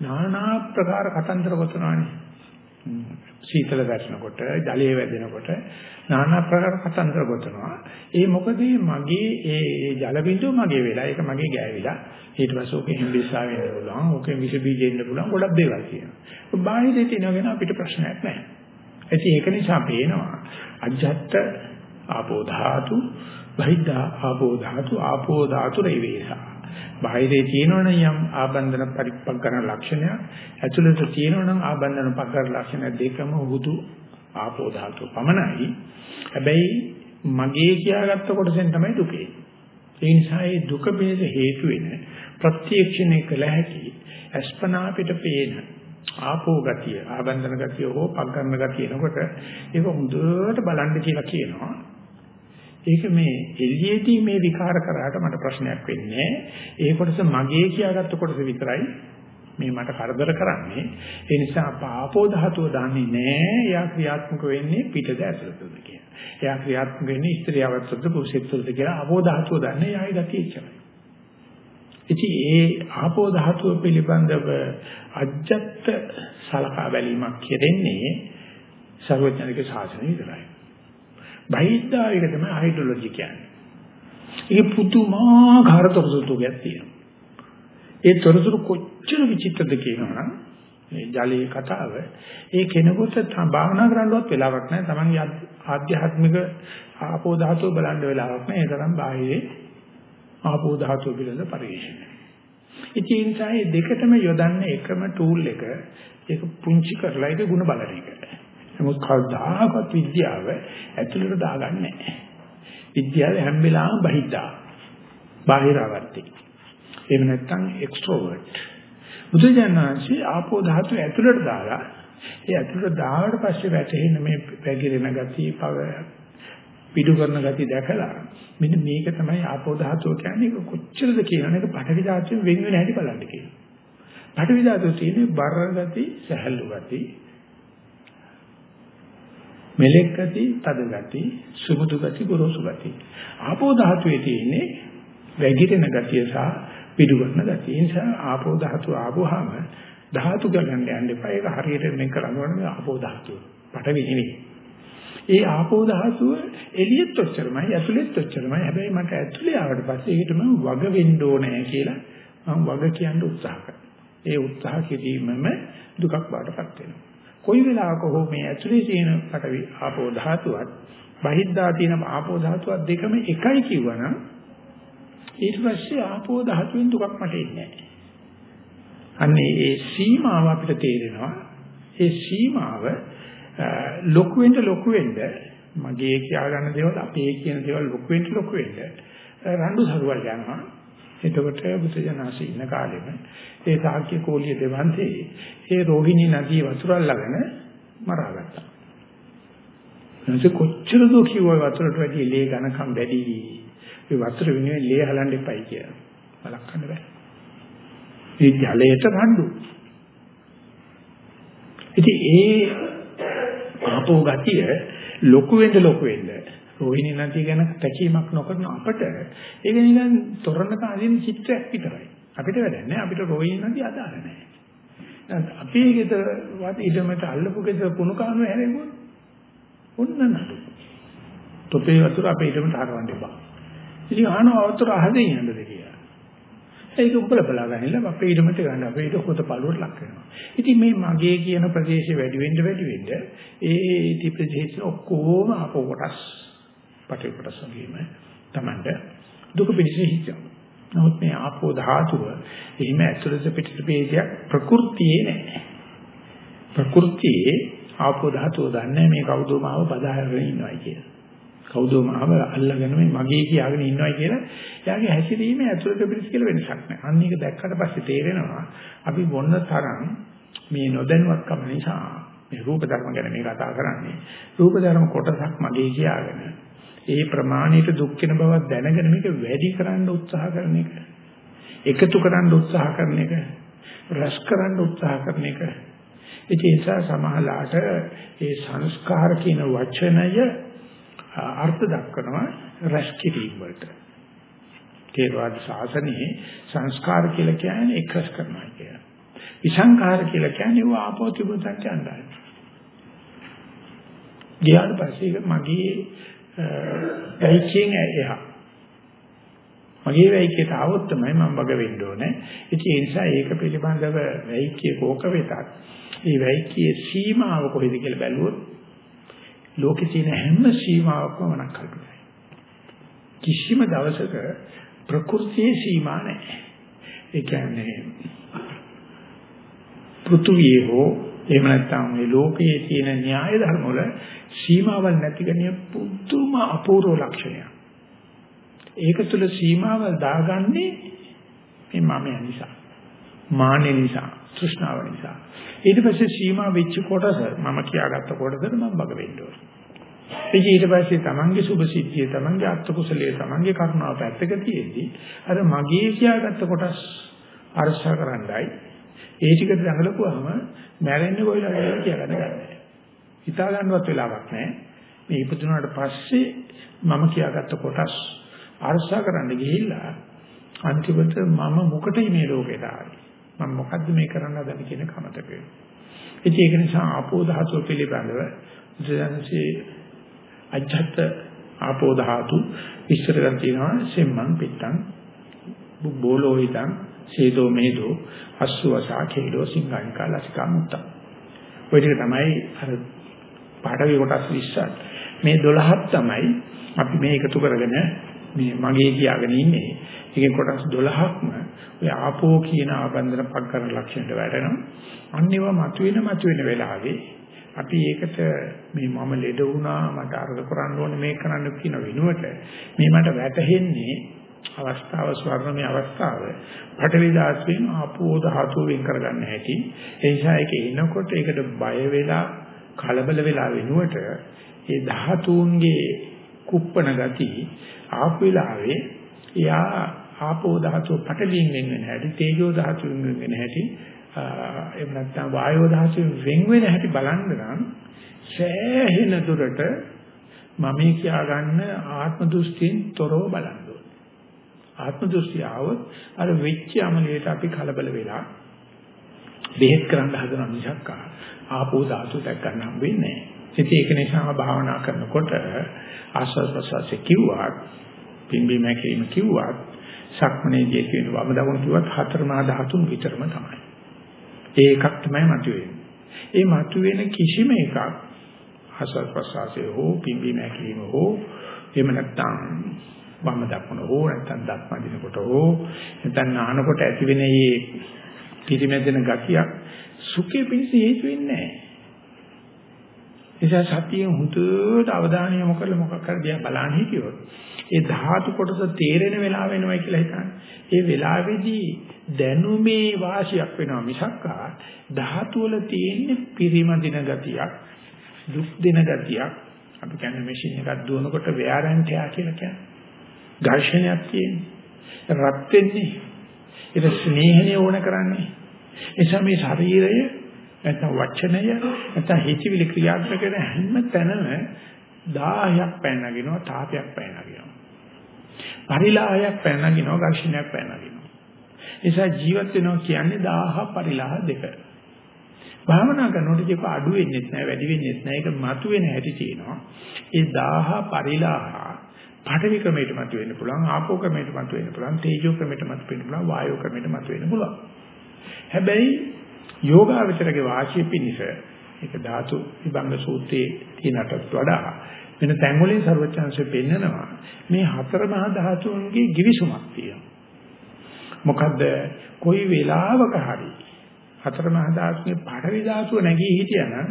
নানা ප්‍රකාර කතන්දර ගොතනවානේ. සීතල වැටෙනකොට, ජලයේ වැදෙනකොට নানা ප්‍රකාර කතන්දර ගොතනවා. ඒ මොකද මගේ ඒ ජල බිඳුව මගේ වෙලා, ඒක මගේ ගෑවිලා. ඊට පස්සේ ඕකේ හිම්බිසා වෙන්න පුළුවන්, ඕකේ විස බීජ එන්න පුළුවන්, ගොඩක් දේවල් තියෙනවා. බාහිරේ තියෙනගෙන අපිට ප්‍රශ්නයක් නැහැ. ඉතින් ඒක නිසා පේනවා අජත්ත ආපෝ ධාතු, බහිද්ධා ආපෝ ධාතු, ආපෝ ධාතු රේවේසා. බාහිරේ තියෙනවනම් යම් ආබන්ධන පරිපක්කන ලක්ෂණයක් ඇතුළත තියෙනවනම් ආබන්ධන පක්කන ලක්ෂණ දෙකම උහුතු ආපෝ ධාතු පමණයි. හැබැයි මගේ කියාගත්ත කොටසෙන් තමයි දුකේ. ඒ නිසා මේ දුක බේද හේතු වෙන ප්‍රත්‍යක්ෂණය කළ හැකි අස්පනා පිට පේන ආපෝ ගතිය ආබන්ධන ගතිය හෝ පක්කන ගතිය එනකොට ඒක හොඳට බලන්න කියලා කියනවා. ඒක මේ එළියේදී මේ විකාර කරාට මට ප්‍රශ්නයක් වෙන්නේ ඒ කොටස මගේ කියාගත්ත කොටස විතරයි මේ මට කරදර කරන්නේ ඒ නිසා පාපෝ ධාතුව දන්නේ නැහැ එයා ක්‍රියාත්මක වෙන්නේ පිටද ඇතුළතද කියලා. එයා ක්‍රියාත්මක වෙන්නේ ස්ත්‍රියවත්ද පුරුෂයෙක්ද කියලා ආපෝ ධාතුව දන්නේ එයායි ගතිය ඉච්චරයි. ඉතින් ඒ ආපෝ ධාතුව පිළිබඳව අජත්ත සලකා බැලීමක් කෙරෙන්නේ සර්වඥානික ශාසනය විතරයි. බහිද්ධා එක තමයි හයිඩ්‍රොලොජි කියන්නේ. ඒක පුදුමාකාර තොරතුරුයක් තියෙනවා. ඒ තොරතුරු කොච්චර විචිත්‍රද කියනවනම් මේ ජලයේ කතාව ඒ කෙනෙකුට භාවනා කරන්නවත් වෙලාවක් නැහැ. Tamange ආධ්‍යාත්මික ආපෝ ධාතුව බලන්න වෙලාවක් නැහැ. ඒ තරම් බාහිරේ ආපෝ ධාතුව පිළිබඳ පරිශීලනය. ඉතින් ඒ දෙකටම යොදන්නේ එකම ටූල් එක. ඒක පුංචි කරලා ඒක ಗುಣ බලන එක. නමුත් කවදාකවත් විද්‍යාව ඇතුළට දාගන්නේ නැහැ. විද්‍යාව හැම වෙලාවෙම බහිද්දා. බාහිරවර්ති. එහෙම නැත්නම් එක්ස්ට්‍රෝවර්ට්. බුදුජානනාංශي ආපෝ ධාතු ඇතුළට දාලා ඒ ඇතුළට දාවට පස්සේ වැටෙන මේ පැගිරෙන ගතිය, පව පිටු කරන ගතිය දැකලා මෙන්න මේක තමයි ආපෝ ධාතුව කියන්නේ කොච්චරද කියන එක පඨවි ධාතුවෙන් වෙන් වෙන හැටි බලන්න කියනවා. පඨවි ධාතුව තියෙන්නේ බර ගති, සහැල්ලු ගති, මෙලෙක් ගති, තද ගති, සුමුදු ගති, ගොරෝසු ගති. ආපෝ ධාතුවේ තියෙන්නේ වැగిරෙන ගතිය සහ පිටු කරන ගතිය. ඒ නිසා ආපෝ ධාතුව ආවොහම ධාතු ගණන් යන්න එපා. ඒක හරියට මෙන් කරන්න ඕනේ ආපෝ ධාතුව. පටවි නෙවෙයි. ඒ ආපෝ ධාතුව එළියෙත් ඔච්චරමයි ඇතුළෙත් ඔච්චරමයි. හැබැයි මට ඇතුළේ ආවට පස්සේ ඒකට මම වග වෙන්න ඕනේ කියලා මම වග කියන්න උත්සාහ කරනවා. ඒ උත්සාහ කිරීමම දුකක් බාටපත් වෙනවා. කොයි වෙලාවක හෝ මේ ඇතුලේ තියෙන පටවි ආපෝ ධාතුවත් බහිද්දා තියෙන ආපෝ ධාතුවත් දෙකම එකයි කිව්වනම් ඊට පස්සේ ආපෝ ධාතුවෙන් දුකක් මට එන්නේ නැහැ. අන්නේ ඒ සීමාව අපිට තේරෙනවා. ඒ සීමාව ලොකු වෙන්න ලොකු වෙන්න මගේ කියා ගන්න දේවල් අපේ කියන දේවල් ලොකු වෙන්න ලොකු වෙන්න රණ්ඩු සරුවල් යනවා. එතකොට බුදුජානසී ඉන්න කාලෙම ඒ සාක්‍ය කෝලිය දෙවන්සේ ඒ රෝහිණී නදිය වතුර අල්ලගෙන මරාගත්තා. එනිසා කොච්චර දෝ කිව්ව වතුරට වැඩි ලේ ඝනකම් වැඩි. ඒ වතුර වෙනුවෙන් ලේ හලන්න එපයි කියලා. බලක් ගන්න බෑ. ඒ ජලයට රණ්ඩු. ඉතින් ඒ ආපෝ ගතිය ලොකු වෙන්න ලොකු වෙන්න රෝහිණී නදිය ගැන තැකීමක් නොකරන අපට ඒක නිකන් තොරණක අදින චිත්‍රයක් විතරයි. අපිට වැඩක් නැහැ. අපිට රෝහිණී නදිය අදාළ නැහැ. අපි ගෙදර වත් ඉදමට අල්ලපු ගෙදර කුණු කාණු හැරෙමුත් ඔන්න නඩු. තොපේ වතුර අපේ ඉදමට හරවන්න එපා. ඉතින් අහනවා වතුර අහදෙන් යන්නද කියලා. ඒක උඹල බලා ගන්නilla අපේ ඉදමට ගන්න අපේ ඉද හොත පළුවට ලක් වෙනවා. ඉතින් මේ මගේ කියන ප්‍රදේශෙ වැඩි වෙන්න වැඩි වෙන්න ඒ ටි ප්‍රදේශ ඔක්කොම අපෝ පටවි කොටස් වීම Tamanට දුක පිණිස හිතනවා. නමුත් මේ ආපෝ ධාතුව එහෙම ඇතුළත පිටට ભેදයක් ප්‍රകൃතියේ නැහැ. ප්‍රകൃතියේ ආපෝ ධාතුව දන්නේ මේ කවුදෝ මාව බදාගෙන ඉන්නවයි කියලා. කවුදෝ මාව අල්ලගෙන මේ මගේ කියාගෙන ඉන්නවයි කියලා එයාගේ හැසිරීම ඇතුළත පිටට කියලා වෙනසක් නැහැ. අන්න ඒක දැක්කට පස්සේ තේරෙනවා අපි මොන තරම් මේ නොදැනුවත්කම නිසා මේ රූප ධර්ම ගැන මේ කතා කරන්නේ රූප ධර්ම කොටසක් මගේ කියාගෙන ඒ ප්‍රමාණයට දුක් වෙන බවක් දැනගෙන මේක වැඩි කරන්න උත්සාහ කරන එක. එකතු කරන්න උත්සාහ කරන එක. රස කරන්න උත්සාහ කරන එක. ඒ නිසා සමහරලාට ඒ සංස්කාර කියන වචනය අර්ථ දක්වනවා රස කිරීම වලට. තේරවාද ශාසනයේ සංස්කාර කියලා කියන්නේ එක්රස් කරනවා කියන. විසංකාර කියලා කියන්නේ ඒවා ආපෝ තිබුණත් යනවා. ගියාට පස්සේ මගේ වැයිකෙන් එහා. මගේ වැයිකයට આવොත් තමයි මම වග වෙන්න ඕනේ. ඉතින් ඒ නිසා ඒක පිළිබඳව වැයිකිය කෝක වෙතත් මේ වැයිකියේ සීමාව කොහෙද කියලා බැලුවොත් ලෝකේ තියෙන හැම සීමාවක්ම මනක් කල්පනායි. කිසිම දවසක ප්‍රകൃතියේ සීමා නැහැ. ඒ කියන්නේ පෘථුවියේ හෝ එහෙම නැත්නම් මේ ලෝකයේ තියෙන න්‍යාය ධර්ම වල සීමාවල් නැති ගැනීම පුදුම අපූර්ව ලක්ෂණයක්. ඒක තුළ සීමාවල් දාගන්නේ මේ මම නිසා. මානෙ නිසා, තෘෂ්ණාව නිසා. ඊට පස්සේ සීමා වෙච්ච කොටස මම කියාගත්ත කොටසට මම බග වෙන්න ඕනේ. ඉතින් ඊට පස්සේ තමන්ගේ සුභ සිද්ධිය, තමන්ගේ අත්ත කුසලයේ, තමන්ගේ කරුණාව පැත්තක තියේදී අර මගේ කියාගත්ත කොටස් අරසා කරන්නයි ඒ ටික දඟලපුවාම මැරෙන්නේ කොයිලාද කියලා ගන්න. හිතා ගන්නවත් වෙලාවක් නැහැ. මේ ඉපදුනාට පස්සේ මම කියාගත්ත කොටස් අරසා කරන්න ගිහිල්ලා අන්තිමට මම මොකටද මේ ලෝකෙට ආවේ? මම මොකද්ද මේ කරන්න හදන්නේ කියන කමතක වෙනවා. ඉතින් ඒක නිසා ආපෝ ධාතුව පිළිබඳව ජනසේ අජත්ත ආපෝ ධාතු විස්තර කරලා තියෙනවා සෙම්මන් පිටං බෝලෝහිතං සේදෝ මේදෝ අස්සවසා කේලෝ සිංහානිකා ලසිකා මුත්තා. ඔය ටික තමයි අර පාඩවි කොටස් 20 මේ 12ක් තමයි අපි මේ එකතු කරගෙන මේ මගේ කියාගෙන ඉන්නේ. ඒකේ කොටස් 12ක්ම ඔය ආපෝ කියන ආබන්දන පග්ගන ලක්ෂණයට වැටෙනවා. අන්නේව මතුවෙන මතුවෙන වෙලාවේ අපි ඒකට මේ මම ලෙඩ වුණා මට අර්ධ කරන්න ඕනේ මේක කරන්න කියන වෙනුවට මේ මට වැටහෙන්නේ අවස්ථාව ස්වර්ණමය අවස්ථාව පටවි දාසයෙන් ආපෝ ධාතුව වෙන් කරගන්න හැටි ඒ නිසා ඒක එනකොට ඒකට බය වෙලා කලබල වෙලා වෙනුවට ඒ ධාතුන්ගේ කුප්පණ ගති ආපු වෙලාවේ එයා ආපෝ ධාතුව පටලින් වෙන වෙන හැටි තේජෝ ධාතුවෙන් වෙන වෙන හැටි එහෙම නැත්නම් වායෝ ධාතුවෙන් වෙන් වෙන හැටි බලන්න නම් සෑහෙන දුරට මම කියා ගන්න ආත්ම දෘෂ්ටියෙන් තොරව බලන්න ඕනේ. ආත්ම දෘෂ්ටිය આવොත් අර වෙච්ච අමලියට අපි කලබල වෙලා බෙහෙත් කරන්න හදන මිසක් ආපෝ ධාතුව දැක් ගන්න හම්බ වෙන්නේ නැහැ. ඉතින් ඒක නිසා භාවනා කරනකොට ආස්වාද ප්‍රසවාසයේ කිව්වත් පිම්බි මැකීම කිව්වත් සක්මනේදී කියන වම දකුණු කිව්වත් හතර මහා ධාතුන් විතරම තමයි. ඒ එකක් තමයි මතුවෙන්නේ. ඒ මතුවෙන කිසිම එකක් ආස්වාද ප්‍රසවාසයේ හෝ පිම්බි මැකීම හෝ එහෙම නැත්නම් වම දකුණ හෝ නැත්නම් දත් මදිනකොට හෝ නැත්නම් නානකොට ඇතිවෙන මේ පිරිමැදෙන ගතියක් සුඛේ පිණිස හේතු වෙන්නේ නැහැ. නිසා සතියෙන් හුදුට අවධානය යොමු කරලා මොකක් හරි දිහා බලන්න හිටියොත් ඒ ධාතු කොටස තේරෙන වෙලාව වෙනවා කියලා හිතන්න. ඒ වෙලාවේදී දැනුමේ වාසියක් වෙනවා මිසක් ධාතු වල තියෙන පිරිමදින ගතියක් දුක් දෙන ගතියක් අපි කියන්නේ මැෂින් එකක් දුවනකොට wear and tear කියලා කියන්නේ. ඝර්ෂණයක් තියෙන්නේ. රත් වෙන්නේ. ඒක ස්නේහනේ ඕන කරන්නේ. එනිසා මේ ශරීරය නැත්නම් වචනය නැත්නම් හිතවිලි ක්‍රියාත්මක වෙන හැම තැනම 10ක් පැන නගිනවා තාපයක් පැන නගිනවා. පරිලාහයක් පැන නගිනවා ඝර්ෂණයක් පැන නගිනවා. නිසා ජීවත් වෙනවා කියන්නේ 1000 පරිලාහ දෙක. භාවනා කරනකොට ඒක අඩු වෙන්නේ නැහැ වැඩි වෙන්නේ නැහැ ඒක මතු වෙන හැටි තියෙනවා. ඒ 1000 පරිලාහ පඨවි ක්‍රමයට මතු වෙන්න පුළුවන් ආපෝ ක්‍රමයට මතු වෙන්න පුළුවන් තේජෝ ක්‍රමයට මතු වෙන්න පුළුවන් වායෝ ක්‍රමයට මතු වෙන්න පුළුවන්. හැබැයි යෝගාවචරගේ වාසිය පිනිස ඒක ධාතු විභංග සූත්‍රයේ තියෙනටත් වඩා වෙන තැන් වලින් ਸਰවචන්සෙ පෙන්නනවා මේ හතර මහා ධාතුන්ගේ givisුමක් තියෙනවා. මොකද්ද? කොයි වෙලාවක හරි හතර මහා ධාතුන්ගේ පඨවි ධාතුව නැගී හිටියනම්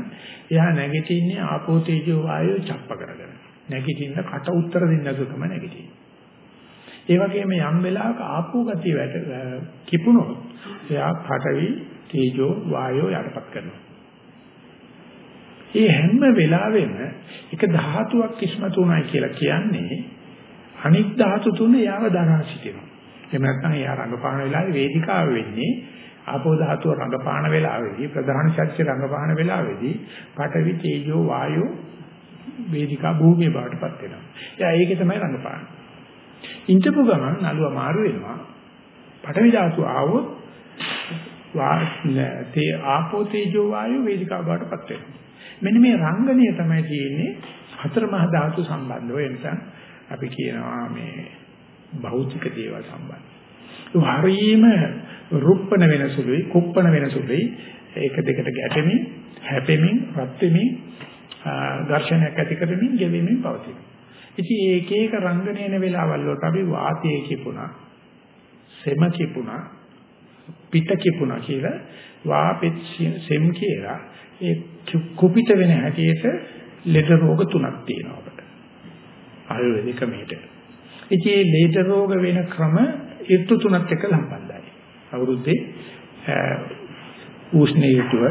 එයා නැගිටින්නේ ආපෝ තේජෝ වායෝ චප්ප කරගෙන. නැගිටින්න කට උත්තර දෙන්න නැතුව තමයි නැගිටින්නේ. ඒ වගේම යම් වෙලාවක ආපෝ ගතිය වැට කිපුණොත් එයා පඨවි තේජෝ වායෝ යටපත් කරනවා. මේ හැම වෙලාවෙම එක ධාතුවක් ඉස්මතු උනායි කියලා කියන්නේ අනිත් ධාතු තුන යාව දරා සිටිනවා. එහෙම නැත්නම් එයා රංගපාන වෙලාවේ වේදිකාව වෙන්නේ ආපෝ ධාතුව රංගපාන වෙලාවේදී ප්‍රධාන ශක්තිය රංගපාන වෙලාවේදී පඨවි තේජෝ වායෝ වේදිකා භූමිය බවටපත් වෙනවා. එයා ඒකේ තමයි රංගපාන. ඉන්ටපු ගමන් නළුව මාරු වෙනවා. පඨවි ධාතුව ආවොත් වාස්නේ ආපෝ තේජෝ වායෝ වේදිකා බවටපත් වෙනවා. මෙන්න මේ රංගනය තමයි තියෙන්නේ හතර මහා ධාතු සම්බන්ධව ඒ නිසා අපි කියනවා මේ භෞතික දේවල් සම්බන්ධ. හරියම රුප්පන වෙනසුලුයි කුප්පන වෙනසුලුයි ඒක දෙකට ගැටෙමින් හැපෙමින් රත් වෙමින් ඝර්ෂණයක් ඇති කරමින් ගෙවෙමින් පවතින. ඉතින් ඒක එක රංගනයන වෙලාවල් වලට අපි වාතයේ කිපුණා සෙම කිපුණා පිට කිපුණා කියලා වාපෙත් සෙම් කියලා ඒ කුපිත වෙන හැටියට ලෙඩ රෝග තුනක් තියෙනවා අපිට. ආයුර්වේදික මේට. ඉතින් මේ ලෙඩ රෝග වෙන ක්‍රම ඍතු තුනක් එක්ක සම්බන්ධයි. අවුරුද්දේ උෂ්ණ ඍතුව,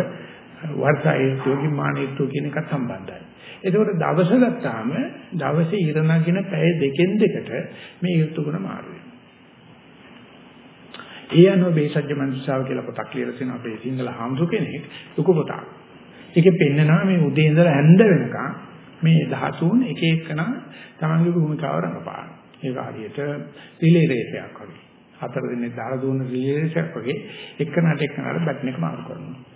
වර්ෂා ඍතුව, හිමාන ඍතුව කියන එක සම්බන්ධයි. ඒකෝට දවස ගත්තාම දවසේ ඉර නගින පැය දෙකෙන් දෙකට මේ ඍතු ගුණ මාරු වෙනවා. ඒ අනුව බේසජ්‍ය මනසාව කියලා පොතක් ලියලා තියෙනවා අපේ සිංහල හාමුදුර කෙනෙක් ලොකු පොතක්. ඒකේ පෙන්නනවා මේ උදේ ඉඳලා හැන්ද වෙනකන් මේ ධාතුන් එක එකන තමන්ගේ භූමිකාව රඟපාන. ඒක හරියට රිලේ රේසයක් වගේ. හතර දිනේ දාලා දුන්න රිලේ රේසයක් වගේ එක්කනට එක්කනට බැටන් එක මාරු කරනවා.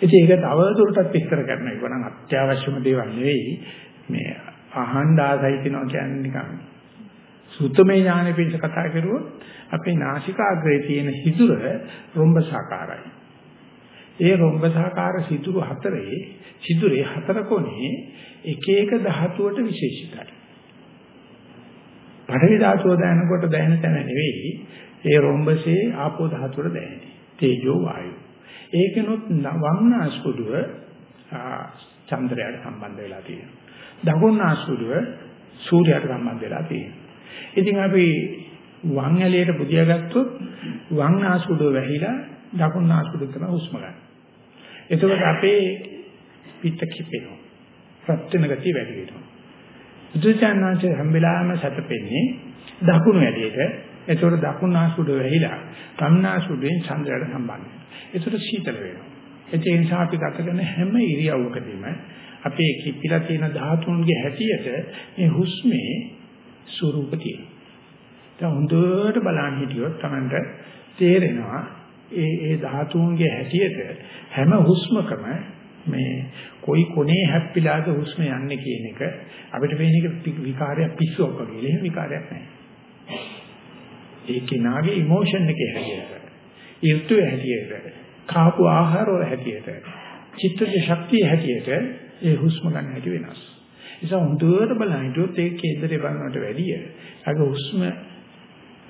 ඉතින් ඒක තව දුරටත් විස්තර කරනවා. ඒක නම් අත්‍යවශ්‍යම දේවල් නෙවෙයි. මේ අහන්න ආසයි කියනවා කියන්නේ නිකන් සුත්තමේ ඥානෙ පිණිස කතා කරුවොත් අපේ නාසිකාග්‍රේ තියෙන සිදුර රොම්බසාකාරයි. ඒ රොම්බසාකාර සිදුරු හතරේ සිදුරේ හතර කොනේ එක එක ධාතුවට විශේෂිතයි. පඨවි ධාතුව දැනනකොට දැනෙන තැන නෙවෙයි ඒ රොම්බසේ ආපෝ ධාතුවට දැනෙන්නේ. තේජෝ වායු. ඒකනොත් වම්නාස්පුඩුව චන්ද්‍රයාට සම්බන්ධ වෙලා තියෙනවා. දකුණාස්පුඩුව සූර්යයාට සම්බන්ධ වෙලා තියෙනවා. ඉතින් අපි වම් ඇලයට පුදියා ගත්තොත් වම් නාස්පුඩුව වැහිලා දකුණු නාස්පුඩුව තමයි හුස්ම ගන්න. එතකොට අපේ පිට කිපෙනවා. රත් වෙන ගතිය වැඩි වෙනවා. බුදුචානන්සේ හැම වෙලාවෙම සැතපෙන්නේ දකුණු ඇලයට. එතකොට දකුණු නාස්පුඩුව වැහිලා වම් නාස්පුඩුවෙන් චන්ද්‍රයට සම්බන්ධ වෙනවා. එතකොට සීතල වෙනවා. ඒ නිසා අපි ගත කරන හැම ඉරියව්වකදීම අපේ කිපිලා තියෙන ධාතුන්ගේ හැටියට මේ හුස්මේ ස්වરૂප තියෙනවා. දැන් හොඳට බලන්න හිටියොත් Tamanට තේරෙනවා ඒ ඒ ධාතුන්ගේ හැටියට හැම හුස්මකම මේ කොයි කොනේ හැප්පිලාද හුස්ම යන්නේ කියන එක අපිට පේන එක විකාරයක් පිස්සුවක් වගේ. එහෙම විකාරයක් නැහැ. ඒ කෙනාගේ ඉමෝෂන් එකේ හැටියට, ඍතුවේ හැටියට, කාපු ආහාර වල හැටියට, චිත්තජ ශක්තිය හැටියට ඒ හුස්ම ගන්න හැටි වෙනස්. නිසා හොඳට බලන හිටියොත් ඒ කේන්දරේ බලනවට වැඩිය අග හුස්ම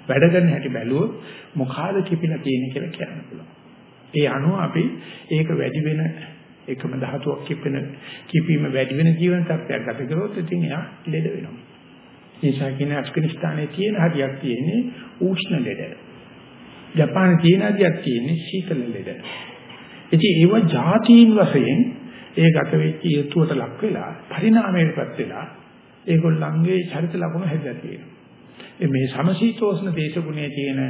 වැඩ කරන හැටි බැලුවොත් මොකಾದ කිපිලා තියෙන කියලා කියන්න පුළුවන්. ඒ අනුව අපි ඒක වැඩි වෙන එකම ධාතුවක් කිපෙන කිපීම වැඩි වෙන ජීවන තත්ත්වයක් ගත කරොත් ඉතින් එයා ලෙඩ වෙනවා. නිසා කියන ඇෆ්ගනිස්තානයේ තියෙන හරියක් තියෙන්නේ උෂ්ණ ලෙඩ. ජපානයේ තියෙන හරියක් තියෙන්නේ සීතල ලෙඩ. ඉතින් ඒව જાතීන් වශයෙන් ඒ ගත වෙච්ච යතුවට ලක් වෙලා පරිණාමයටපත් වෙලා ඒගොල්ලන්ගේ චරිත ලක්ෂණ හැදලා තියෙනවා. මේ සමශීතෝෂ්ණ දේශගුණයේ තියෙන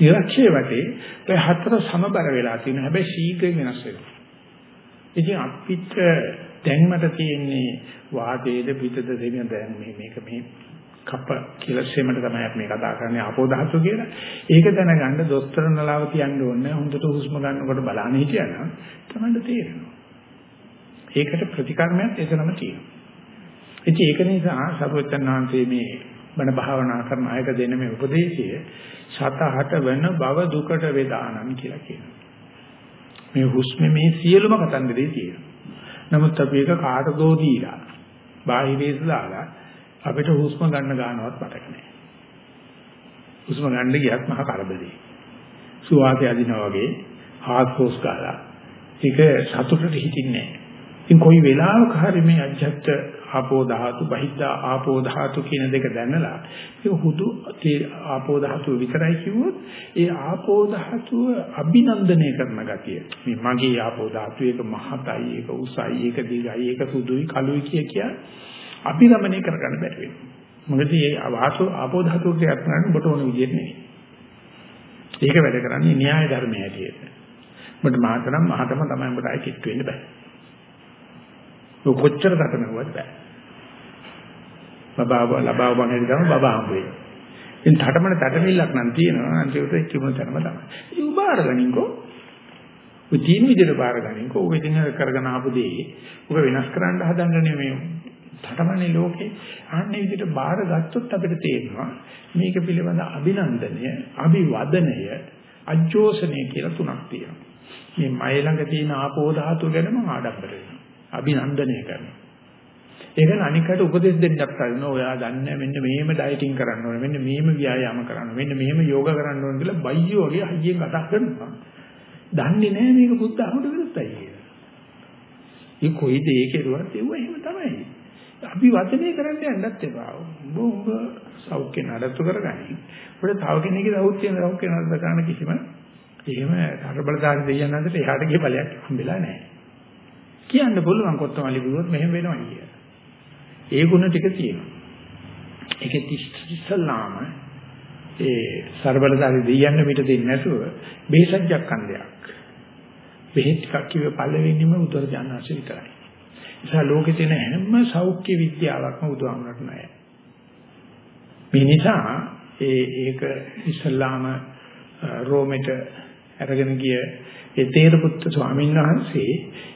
ඉරක්ෂේ වටේ ඒ හතර සමබර වෙලා තියෙන හැබැයි ශීඝ්‍රයෙන් වෙනස් වෙනවා. ඉතින් අපිට දැන් මට තියෙන්නේ වාතයේද පිටද දෙන දැන් මේ මේක මේ කප කියලා සෙමට තමයි අපි මේ කතා කරන්නේ ආපෝ ධාතු කියලා. ඒක දැනගන්න දොස්තර නලාව තියන්න ඕනේ. හොඳට හුස්ම ගන්නකොට බලන්න හිටියනම් තමයි තේරෙනවා. ඒකට ප්‍රතිකර්මයක් එතනම තියෙනවා. ඉතින් ඒක නිසා සරුවචන් වහන්සේ මේ බණ භාවනා කරන අයට දෙන මේ උපදේශය සතහට වෙන බව දුකට වේදානන් කියලා කියනවා. මේ හුස්ම මේ සියලුම කතන්දරේ තියෙනවා. නමුත් අපි ඒක කාටදෝ දීලා බාහිරේස දාලා අපිට හුස්ම ගන්න ගන්නවත් මතක නැහැ. හුස්ම ගන්න ගියත් මහා කරදරේ. සුවාසය අදිනා වගේ හාස්කෝස් ගාලා ඒක සතුටට හිටින්නේ නැහැ. ඉතින් කොයි වෙලාවක හරි මේ අජත්ත ආපෝ ධාතු බහිද්ධා ආපෝ ධාතු කියන දෙක දැනලා ඒක හුදු ආපෝ ධාතුව විතරයි කිව්වොත් ඒ ආපෝ ධාතුව අභිනන්දනය කරන ගතිය. මේ මගේ ආපෝ ධාතුව ඒක මහතයි ඒක උසයි ඒක දිගයි ඒක සුදුයි කළුයි කිය කිය අභිරමණය කරගන්න බැරි වෙනවා. මොකද මේ ආපෝ ආපෝ ධාතුව කියත් ගන්න ඔබට ඕන විදිහට නෙවෙයි. ඒක වැඩ කරන්නේ න්‍යාය ධර්මයේ හැටියට. ඔබට මහතනම් මහතම තමයි ඔබට අයි කිට් වෙන්න බෑ. ඔය කොච්චර කටමැව්වද බෑ. බබාව ලබාව බංගෙන් ගම බබා හම්බ වෙයි. ඉතින් තටමන තටමිල්ලක් නම් තියෙනවා අන්තිමට කිමුණ තැනම තමයි. ඒ උබාර ගනින්කෝ. ඔය තීන විදිහට බාර ගනින්කෝ. ඔය ඉතින් කරගෙන ආපු දේ ඔබ වෙනස් කරන්න හදන්නේ මේ තටමනේ ලෝකේ අන්නේ විදිහට බාර ගත්තොත් අපිට තේරෙනවා මේක පිළිබඳ අභිනන්දනය, අභිවදනය, අජෝසනය කියලා තුනක් තියෙනවා. මේ මය ළඟ තියෙන ආපෝ ධාතු ගැන මම ආඩම්බර වෙනවා. අභිනන්දනය කරනවා. ඒකන අනිකට උපදෙස් දෙන්නත් කරනවා. ඔයා දන්නේ මෙන්න මෙහෙම ඩයටිං කරන්න ඕනේ. මෙන්න මෙහෙම ව්‍යායාම කරන්න. මෙන්න මෙහෙම යෝග කරන්න ඕනේ කියලා බයියෝ වගේ හයියෙන් කතා කරනවා. දන්නේ නැහැ මේක බුද්ධ අහුඩ විරුද්ධයි කියලා. ඒ කොයි දෙයක කරුවත් ඒව එහෙම තමයි. අපි වචනේ කරන්න යන්නත් එපා. උඹ උඹ සෞඛ්‍ය නඩත්තු කරගනි. අපිට තව කෙනෙක්ගේ සෞඛ්‍ය සෞඛ්‍ය නඩත්තු කරන්න කිසිම එහෙම තරබලදාරි දෙයයන් අතර එහාට ගිය ඵලයක් හම්බෙලා නැහැ. කියන්න පුළුවන් කොත්තමලි බිව්වොත් මෙහෙම වෙනවා කියලා. ඒ ගුණ ටික තියෙනවා. ඒකෙත් ඉස්සල්ලාම ඒ ਸਰබලදාරි දෙයයන් මිට දෙන්නේ නැතුව බේසජ්ජක් කන්දයක්. බෙහෙත් ටිකක් කිව්ව පළවෙනිම උතර ජානහස විතරයි. නිසා ලෝකේ තියෙන හැම සෞඛ්‍ය විද්‍යාවක්ම බුදුහාමරට නැහැ. මේ නිසා ඒ ඒක ඉස්ලාම රෝමෙට අරගෙන ගිය ඒ තේරපුත්තු ස්වාමීන් වහන්සේ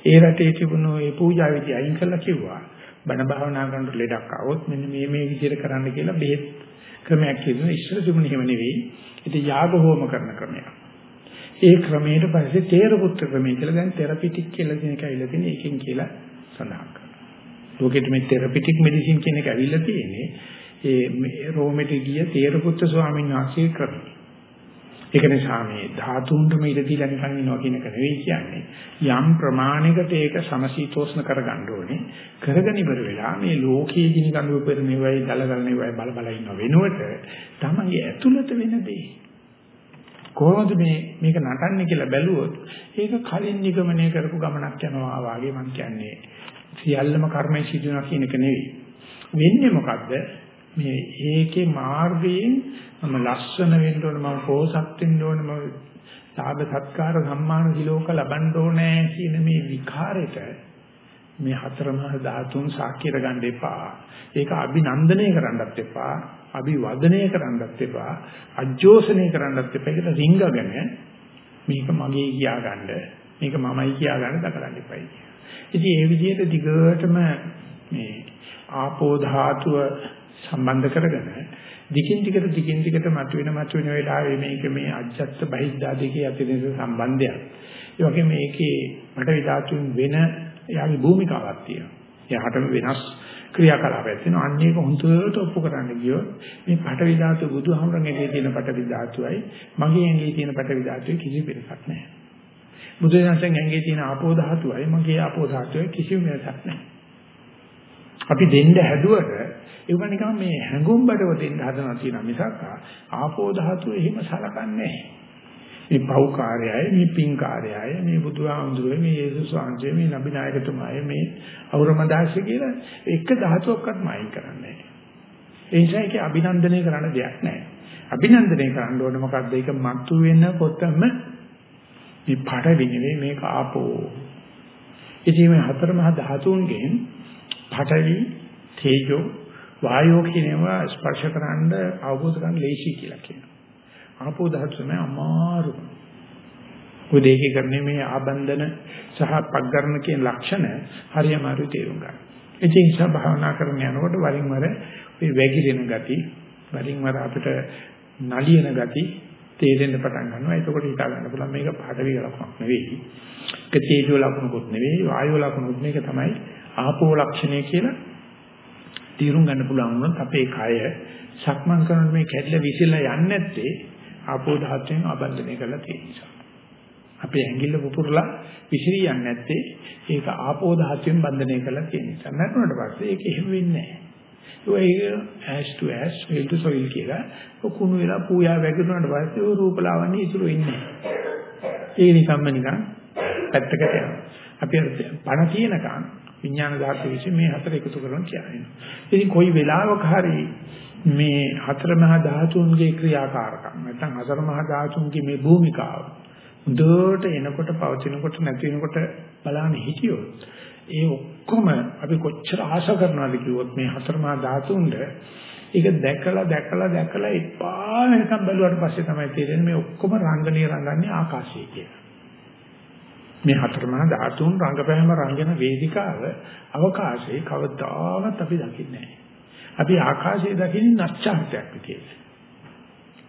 ඒ රටේ තිබුණු ඒ පූජා විදි අයින් කළා කිව්වා. බණ භාවනා කරනකොට ලෙඩක් આવොත් මෙන්න මේ මේ විදිහට කරන්න කියලා බෙහෙත් ක්‍රමයක් කියනවා. ඉස්සර තිබුණ එහෙම නෙවෙයි. ඒක යාග හෝම කරන ක්‍රමයක්. ඒ ක්‍රමයට පස්සේ තේරපුත්තු ක්‍රමය කියලා දැන් තෙරපිටික් කියලා කියන එක ඇවිල්ලා තියෙන එකෙන් කියලා සඳහන් කරනවා. ලෝකෙට මේ තෙරපිටික් මෙඩිසින් කියන එක ඇවිල්ලා තියෙන්නේ ඒ රෝමෙට ගිය තේරපුත්තු ස්වාමීන් වහන්සේ ක්‍රමය. ඒක නිසා මේ ධාතුන්ටම ඉඩ දීලා නිකන් ඉනවා කියන එක නෙවෙයි කියන්නේ. යම් ප්‍රමාණයකට ඒක සමශීතෝෂ්ණ කරගන්න ඕනේ. කරගෙන ඉවර වෙලා මේ ලෝකයේ ගිනි කඳු පෙරණෙවයි දලගලණෙවයි බල බල ඉන්න වෙනුවට තමන්ගේ ඇතුළත වෙන දේ කොහොමද මේ මේක නටන්නේ කියලා බැලුවොත් ඒක කලින් නිගමනය කරපු ගමනක් යනවා වාගේ මම කියන්නේ සියල්ලම කර්මය සිදුනවා කියන එක නෙවෙයි. වෙන්නේ මොකද්ද? මේ ඒකේ මාර්ගයෙන් මම ලස්සන වෙන්න ඕන මම පෝසත් වෙන්න ඕන මම ලාභ සත්කාර සම්මාන සිලෝක ලබන්න ඕනේ කියන මේ විකාරෙට මේ හතරමහා ධාතුන් සාක්ෂියට ගන්න එපා. ඒක අභිනන්දනය කරන්නත් එපා. අභිවදනය කරන්නත් එපා. අජෝසනය කරන්නත් එපා. ඒකට රිංගගෙන මේක මගේ කියා ගන්න. මේක මමයි කියා ගන්න දකරන්න එපයි. ඉතින් ඒ විදිහට දිගටම මේ ආපෝ ධාතුව සම්බන්ධ කරගෙන දිගින් දිගට දිගින් දිගට මතුවෙන මතුවෙන වෙලාවේ මේක මේ අජත්ත බහිද්දා දෙකේ අතරින් සම්බන්ධයක්. ඒ වගේම මේකේ මට ධාතුන් වෙන එයාගේ භූමිකාවක් තියෙනවා. එයාටම වෙනස් ක්‍රියාකලාපයක් තියෙනවා. අන්න ඒක හොඳට ඔප්පු කරන්න ගියොත් මේ පටවි ධාතු බුදුහාමරගේ තියෙන පටවි ධාතුවයි මගේ ඇඟේ තියෙන පටවි ධාතුවයි කිසි වෙනසක් නැහැ. බුදුරජාණන් ඇඟේ තියෙන ආපෝ ධාතුවයි මගේ ආපෝ ධාතුවයි කිසිම වෙනසක් නැහැ. අපි දෙන්න හැදුවට ඒක නිකන් මේ හැඟුම් බඩව දෙන්න හදනවා කියන මිසක් ආපෝ ධාතුව එහෙම සලකන්නේ නැහැ. මේ පෞකාරයයි මේ පින්කාරයයි මේ බුදුහාමුදුරුවෝ මේ යේසුස් වහන්සේ මේ නබි නායකතුමායි මේ අවරමදාශය කියලා එක ධාතුවක්වත් මායින් කරන්නේ නැහැ. ඒ නිසා ඒක අභිනන්දනය කරන්න දෙයක් නැහැ. අභිනන්දනය කරන්න ඕනේ මොකද්ද? ඒක මතු වෙනකොටම මේ පඩ විනේ මේක ආපෝ. ඉතින් මේ හතර මහා ධාතුන්ගෙන් පඨවි තේජෝ වායෝ කියනවා ස්පර්ශ කරන්න අවබෝධ කරගන්න ලේසි කියලා කියනවා. ආපෝ ධාතු තමයි අමාරු. ඔය දෙකේ කරන්නේ මේ ආබන්ධන සහ පග්ගරණ කියන ලක්ෂණ හරියම අරු තේරුම් ගන්න. ඒ නිසා භාවනා කරන යනකොට වරින් වර මේ වැగిරෙන ගති, වරින් වර අපිට නලියන ගති තේරෙන්න පටන් ගන්නවා. එතකොට හිතා ගන්න පුළුවන් මේක පාඩවි ලක්ෂණක් නෙවෙයි. ඒක තේජෝ ලක්ෂණකුත් නෙවෙයි, වායෝ ලක්ෂණකුත් මේක තමයි ආපෝ ලක්ෂණය කියලා තීරුම් ගන්න පුළුවන් වුණොත් අපේ කය සක්මන් කරන මේ කැඩලා විසිරලා යන්නේ නැත්තේ ආපෝ ධාතුවෙන් ආබන්ධනය කරලා තියෙන නිසා. අපේ ඇඟිල්ල පුපුරලා විසිරී යන්නේ නැත්තේ ඒක ආපෝ ධාතුවෙන් බන්ධනය කරලා තියෙන නිසා. නැතුණට පස්සේ ඒක එහෙම වෙන්නේ නැහැ. ඒක ඇස් ටු ඇස් soil to soil කියලා කුණු වෙලා පූජා වැගිරුණාට පස්සේ ਉਹ රූපලාවන්‍ය ඉතුරු වෙන්නේ නැහැ. ඒ නිකම්ම නිකන් පැත්තකට යනවා. අපි පණ කියනකම් විඥාන ධාතු විශ්ේ මේ හතර එකතු කරන කියන්නේ. ඉතින් කොයි වෙලාවක හරි මේ හතර මහා ධාතුන්ගේ ක්‍රියාකාරකම් නැත්නම් හතර මහා ධාතුන්ගේ මේ භූමිකාව දුරට එනකොට පවතිනකොට නැති වෙනකොට බලන්න හිටියොත් ඒ ඔක්කොම අපි කොච්චර ආශා කරනවද කිව්වොත් මේ හතර මහා ධාතුන්ද ඒක දැකලා දැකලා දැකලා එපා වෙනකම් බැලුවාට පස්සේ තමයි තේරෙන්නේ මේ ඔක්කොම රංගනීය රංගන්නේ ආකාශය කියලා. මේ හතරමහා ධාතුන් රංගපෑම රංගන වේදිකාව අවකාශයේ කවදාවත් අපි දකින්නේ නැහැ. අපි ආකාශයේ දකින්නේ නැස්චාර්ත්‍යයක් විදියට.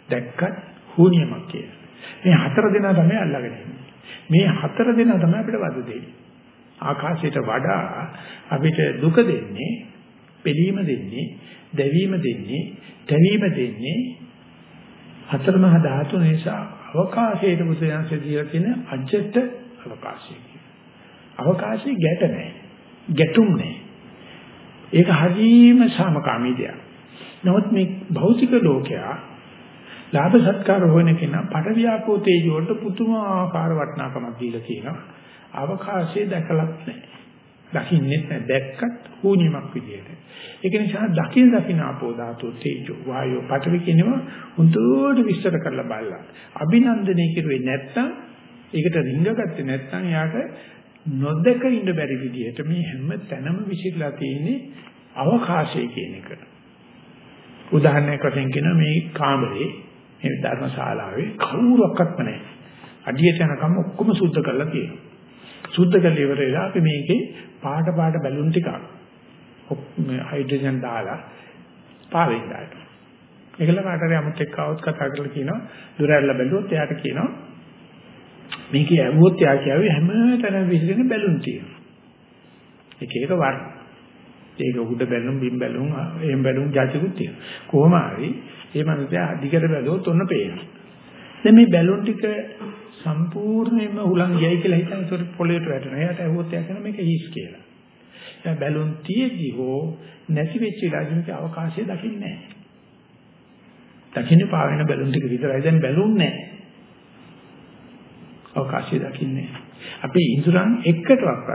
දැක්කත් හුනියමක් කියලා. මේ හතර දෙනා තමයි අල්ලගෙන ඉන්නේ. මේ හතර දෙනා තමයි අපිට වද දෙන්නේ. ආකාශයට වඩා අපිට දුක දෙන්නේ, පිළීම දෙන්නේ, දැවීම දෙන්නේ, තැවීම දෙන්නේ හතරමහා ධාතු නිසා අවකාශයේ බුදුන්සේ දීලා තියෙන අජට අවකාශය අවකාශයේ ගැට නැහැ. ගැටුම් නැහැ. ඒක හරීම සාමකාමී දෙයක්. නමුත් මේ භෞතික ලෝකයා ලාභ සත්කාර හොයන කෙනා පටවියාපෝ තේජෝ වලට පුදුමාකාර වටිනාකමක් දීලා තියෙනවා. අවකාශයේ දැකලත් නැහැ. දකින්නේ නැහැ. දැක්කත් හුනියමක් විදියට. ඒක නිසා දකින දකින ආපෝ ධාතු තේජෝ වායෝ පඨවි කියනවා හුදුට විස්තර කරලා බලලා. අභිනන්දනය කෙරුවේ නැත්තම් ඒකට රිංගගත්තේ නැත්තම් යාට නොදක ඉන්න බැරි විදියට මේ හැම තැනම විසිරලා තියෙන්නේ අවකාශය කියන එක. උදාහරණයක් වශයෙන් කියන මේ කාමරේ මේ ධර්මශාලාවේ කවුරක්වත් නැහැ. අඩියට යනකම් ඔක්කොම සුද්ධ කරලා තියෙනවා. සුද්ධ කරලා ඉවර වෙලා අපි මේකේ පාට පාට බැලුන් ටිකක් මේ හයිඩ්‍රජන් දාලා පාවෙන්නයි. ඒකල කාටරි අමුත් එක්ක આવුත් කතා කරලා කියනවා දුර ඇරලා බැලුවොත් එයාට කියනවා මේකේ ඇවුවොත් එයා කියවේ හැමතැනම විසිරෙන බැලුන් තියෙනවා. එක එක වර්ණ. ඒක උඩ බැලුම් බිම් බැලුම් එහෙම බැලුම් જાතිකුත් තියෙනවා. කොහොම හරි මේ මනුස්සයා දිගට බැලුවොත් ඔන්න පේනවා. දැන් මේ බැලුන් ටික සම්පූර්ණයෙන්ම හුලං ගියයි කියලා හිතන ඒකට පොළේට වැටෙනවා. එයාට ඇහුවොත් එයා කියන මේක හිස් කියලා. දැන් බැලුන් තියේදී හෝ නැති වෙච්ච ඉලාජිනක අවකාශය දකින්නේ නැහැ. දකින්නේ පාවෙන බැලුන් ටික විතරයි. දැන් බැලුන් නැහැ. අවකාශය දකින්නේ නැහැ. අපි ඉඳුරන් එකටවත්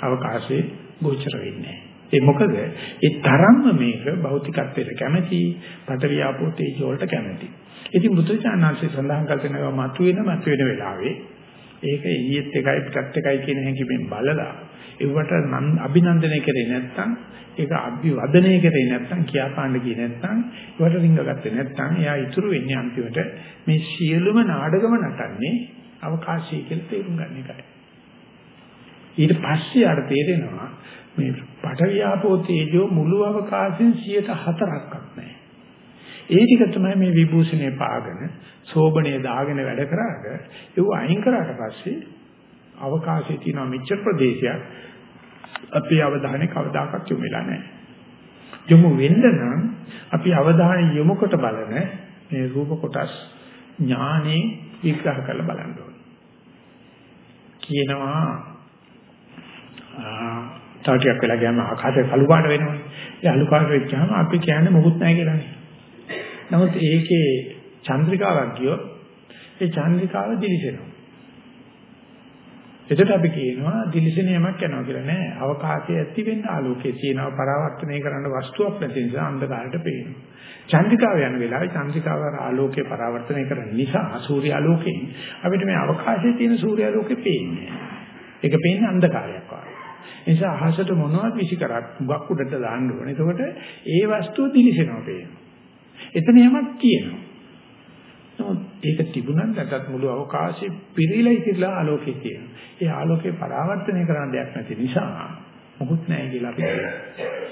අවකාශයේ ගෝචර වෙන්නේ ඒ මොකද ඒ තරම්ම මේක භෞතිකත්වයට කැමැති, පඨවි ආපෝ තේජෝ වලට කැමැති. ඉතින් බුදුචානන්සේ සඳහන් කළ තැනක මතුවෙන මතුවෙන වෙලාවේ ඒක ඊයේත් එකයි පිටත් එකයි කියන හැඟීමෙන් බලලා ඒවට අභිනන්දනය කරේ නැත්නම් ඒක අභිවදනය කරේ නැත්නම් කියාපාන්න ගියේ නැත්නම් ඒවට රිංගගත්තේ නැත්නම් එයා ඉතුරු වෙන්නේ අන්තිමට මේ සියලුම නාඩගම නටන්නේ අවකාශය කියලා තේරුම් ගන්න එකයි. ඊට පස්සේ ආර තේරෙනවා මේ පටවියාපෝ තේජෝ මුළු අවකාශයෙන් 104ක්වත් නැහැ. ඒ ටික තමයි මේ විභූෂණේ පාගෙන සෝබණේ දාගෙන වැඩ කරාට ඒව අයින් කරාට පස්සේ අවකාශයේ තියෙන මෙච්චර ප්‍රදේශයක් අපේ අවධානය කවදාකවත් යොමු වෙලා නැහැ. යොමු වෙන්න නම් අපි අවධානය යොමු කොට බලන මේ රූප කොටස් ඥානේ විග්‍රහ කරලා බලන්න ඕනේ. කියනවා තව ටිකක් වෙලා ගියාම ආකාශය කළු පාට වෙනවනේ. ඒ අලු පාට වෙච්චාම අපි කියන්නේ මොකුත් නැහැ කියලානේ. නමුත් ඒකේ චන්ද්‍රිකාවක් ගියොත් ඒ චන්ද්‍රිකාව දිලිසෙනවා. එතකොට අපි කියනවා දිලිසෙන යමක් යනවා කියලා නෑ. අවකාශයේ ඇති වෙන්න ආලෝකයේ තියෙනවා පරාවර්තනය කරන්න වස්තුවක් නැති නිසා අන්ධකාරයට පේනවා. චන්ද්‍රිකාව යන වෙලාවේ චන්ද්‍රිකාව ආලෝකේ පරාවර්තනය කරන නිසා සූර්ය ආලෝකයෙන් අපිට මේ අවකාශයේ තියෙන සූර්ය ආලෝකේ පේන්නේ. ඒක පේන්නේ අන්ධකාරයක් වගේ. ඒ නිසා අහසට මොනවද විසි කරත් මුගක් උඩට දාන්න ඕනේ. එතකොට ඒ වස්තුව දිලිසෙනවා පේනවා. එතන යමක් තියෙනවා. නමුත් ඒක තිබුණත් නැත්නම් මුළු අවකාශයේ පිරීලා ඉතිරලා ආලෝකය තියෙනවා. ඒ ආලෝකේ පරාවර්තනය කරන්න දෙයක් නැති නිසා මොකුත් නැහැ කියලා අපි කියනවා.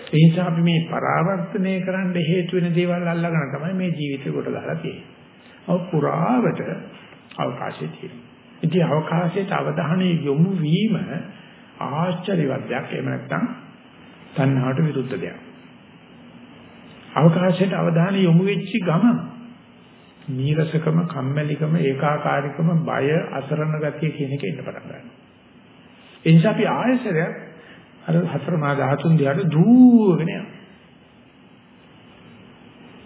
ඒ නිසා අපි මේ පරාවර්තනය කරන්න හේතු වෙන දේවල් අල්ලගෙන තමයි මේ ජීවිතේ කොට දාලා තියෙන්නේ. අව පුරාවට අවකාශය තියෙනවා. ඉතින් අවකාශයට අවධානය යොමු වීම ආශ්චර්යවත් දෙයක්. එහෙම නැත්නම් තණ්හාවට විරුද්ධ දෙයක්. අවකාශයට අවධානය යොමු වෙච්ච ගමන් නීරසකම, කම්මැලිකම, ඒකාකාරීකම, බය, අසරණ ගතිය කියන එක එන්න පටන් ගන්නවා. ඒ නිසා අපි ආයසරයක් අර හතර මා ධාතුන් දිහාට දුවගෙන යනවා.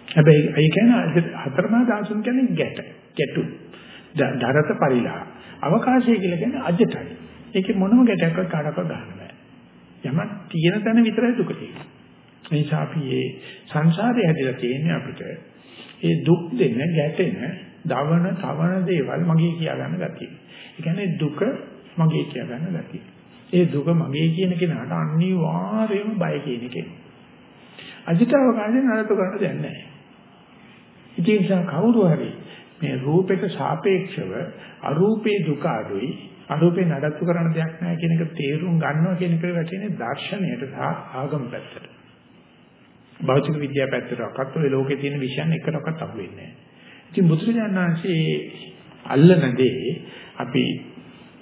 හැබැයි ඒ කියන්නේ හතර මා ධාතුන් කියන්නේ ගැට, ගැටු, දරත පරිලා. අවකාශය කියලා කියන්නේ අජටයි. ඒකේ මොනම ගැටයක්වත් කාටවත් ගන්න බෑ. යමක් තියෙන තැන විතරයි දුක තියෙන්නේ. ඒ නිසා අපි මේ සංසාරේ හැදිලා තියෙන්නේ අපිට ඒ දුක් දෙන, ගැටෙන, දවන, තවන දේවල් මගේ කියා ගන්න ගතිය. ඒ කියන්නේ දුක මගේ කියා ගන්න ගතිය. ඒ දුක මගේ කියන කෙනාට අනිවාර්යයෙන්ම බය කියන එකේ. අජිතව කාණ්ඩේ නරක කරන්න දෙයක් නැහැ. ඉතින් කවුරු හරි මේ රූපයක සාපේක්ෂව අරූපේ දුක අඩුයි අරූපේ නඩත්තු කරන දෙයක් නැහැ කියන එක තේරුම් ගන්නවා කියන එක වැටෙන්නේ දර්ශනයට සහ ආගම පැත්තට. භෞතික විද්‍යාව පැත්තටවත් ඔය ලෝකේ තියෙන විෂයන් එකටවත් අහු වෙන්නේ නැහැ. ඉතින් බුදුරජාණන් වහන්සේ අල්ලන දේ අපි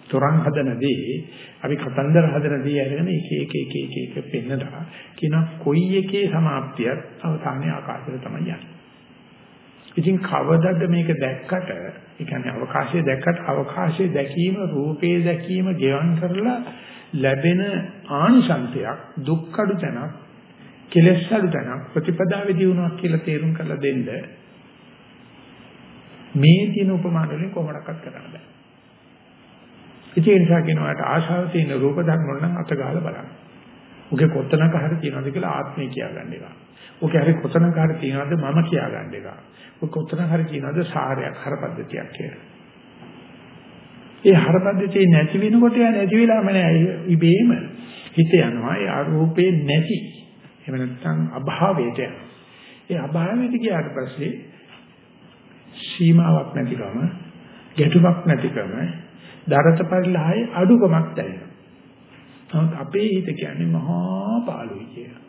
තොරන් හදන දේ අපි කතන්දර හදන දේ අරගෙන එක එක එක එක එක පෙන්නලා කියන කොයි එකේ સમાප්තියත් අවසානයේ ආකාශයට තමයි යන්නේ. ඉතින් කවදද මේක දැක්කට ඒ කියන්නේ අවකාශය දැක්කට අවකාශයේ දැකීම රූපේ දැකීම ගෙවන් කරලා ලැබෙන ආනිසංසයක් දුක් අඩු තැනක් කෙලෙස් අඩු තැනක් ප්‍රතිපදාවේ දිනුවක් කියලා තේරුම් කරලා දෙන්න මේ තියෙන උපමාන වලින් කොහොමඩක්වත් කරන්න බෑ. ඉතින් ඒ නිසා කියනවාට ආශාව තියෙන රූප ධර්ම වල නම් අත ගහලා බලන්න. උගේ කොතනක හරි තියනවද කියලා ආත්මය කියාගන්න එක. උගේ හරි කොතනක හරි තියනවද මම කියාගන්න එක. උගේ කොතනක හරි තියනවද සාරයක් හරපද්ධතියක් කියලා. ඒ හරපද්ධතිය නැති වෙනකොට යා නැති වෙලාම නෑ ඉබේම හිත යනවා ඒ අරූපේ නැති. එහෙම නැත්නම් අභාවයට යනවා. ඒ අභාවයට ගියාට පස්සේ සීමාවක් නැතිකම, ගැටුමක් නැතිකම, දරත පරිලහයේ අඩුකමක් දැනෙනවා. නමුත් අපේ හිත කියන්නේ මහා පාළුයි කියලා.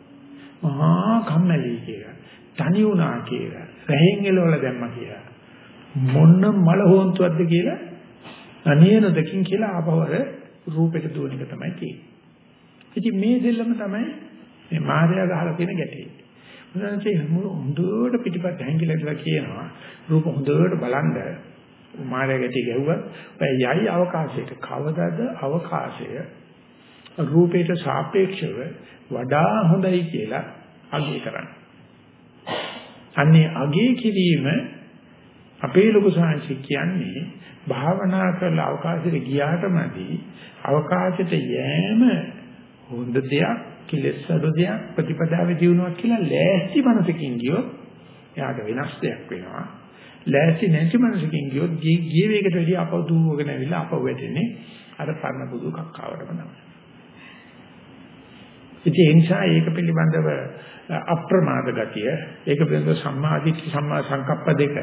මහා කම්මැලි කියලා. තනි වුණා කියලා. රැහෙන් එලවල දැම්මා කියලා. මොන්න මල හොන්තුවක්ද කියලා අනේනදකින් කියලා ආපවර රූපෙට දුවන එක තමයි තියෙන්නේ. ඉතින් මේ දෙල්ලම තමයි මේ මායя ගහලා තියෙන ගැටේ. මොනවාන්සේ හොඳට පිටිපස්ස හැංගිලා කියනවා රූප හොඳට බලන්න මායя ගැටි ගැහුවා. ඔය යයි අවකාශයට කවදද අවකාශය රූපයට සාපේක්ෂව වඩා හොඳයි කියලා අගය කරන්නේ. අන්නේ අගය කිරීම අපේ ලොකු සාංශි කියන්නේ භාවනා කරලා අවකාශයට ගියාටමදී අවකාශයට යෑම හොඳ දෙයක් කෙලෙස් අඩු දෙයක් ප්‍රතිපදාවේ දිනුවක් කියලා ලෑස්ති මනසකින් ගියොත් එයාට වෙනස් දෙයක් වෙනවා. ලෑස්ති නැති මනසකින් ගියොත් ගිය වේගයට වැඩි අපව දුවගෙන ඇවිල්ලා අපව වැටෙන්නේ අර පරණ බුදු කක්කාවටම තමයි. ඉතින් ඒ නිසා ඒක පිළිබඳව අප්‍රමාද ගතිය, ඒක පිළිබඳව සම්මාදිට්ඨි සම්මා සංකප්ප දෙක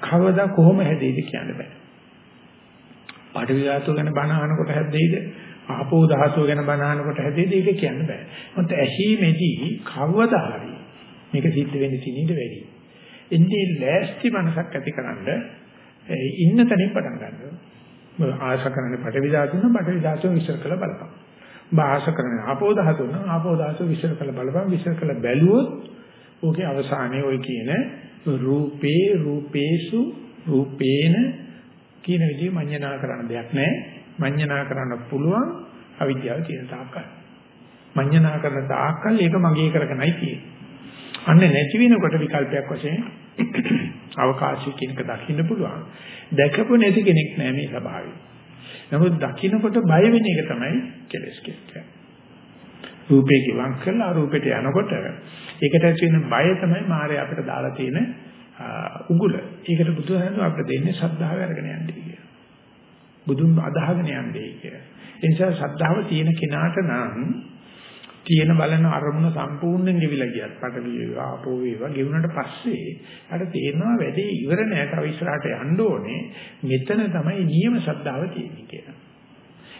කවදා කොහොම හැදෙයිද කියන්න බෑ. පාඨ විලාසෝ ගැන බණ අහනකොට හැදෙයිද? ආපෝ ධාතුව ගැන බනහනකොට හැදෙයිද ඒක කියන්න බෑ. මොකද ඇහිමේදී කවදා හරි මේක සිද්ධ වෙන්න තිනින්ද වැඩි. එන්නේ ලෑස්ති මනසක් ඇතිකරනද ඉන්න තැනින් පටන් ගන්නවා. ආශ කරන්නේ පටවි ධාතුන පටවි ධාතුව විශ්ල කළ බලපන්. බාහස කරන්නේ ආපෝ ධාතුන ආපෝ ධාතුව විශ්ල කළ බලපන් විශ්ල කළ බැලුවොත් ඕකේ අවසානයේ ওই කියන රූපේ රූපේසු රූපේන කියන විදිහ මඤ්ඤණා කරන දෙයක් නැහැ. මඤ්ඤණා කරන්න පුළුවන් අවිද්‍යාව තියෙන තාක්කල්. මඤ්ඤණා කරන තාක්කල් ඒක මගේ කරගෙනයි තියෙන්නේ. අන්න නැති වෙනකොට විකල්පයක් වශයෙන් අවකාශය කියනක දකින්න පුළුවන්. දැකපු නැති කෙනෙක් නෑ මේ ස්වභාවය. නමුත් දකින්නකොට බය වෙන එක තමයි කෙලස් කියන්නේ. රූපේ කිවං කරලා රූපෙට යනකොට ඒකට ඇති වෙන බය තමයි මායя අපිට දාලා තියෙන උගුල. ඒකට බුදුහාමුදුරුවෝ අපිට දෙන්නේ ශ්‍රද්ධාව අරගෙන යන්නේ කියලා. බුදුන් අදහගෙන යන්නේ කියලා. ඒ නිසා ශ්‍රද්ධාව තියෙන කෙනාට නම් තියෙන බලන අරමුණ සම්පූර්ණයෙන් ගෙවිලා ගියත් පටවි වේවා ආපෝ වේවා ගෙවුනට පස්සේ අර තේරෙනවා වැඩේ ඉවර නෑ තව ඉස්සරහට යන්න ඕනේ මෙතන තමයි නියම ශ්‍රද්ධාව තියෙන්නේ කියලා.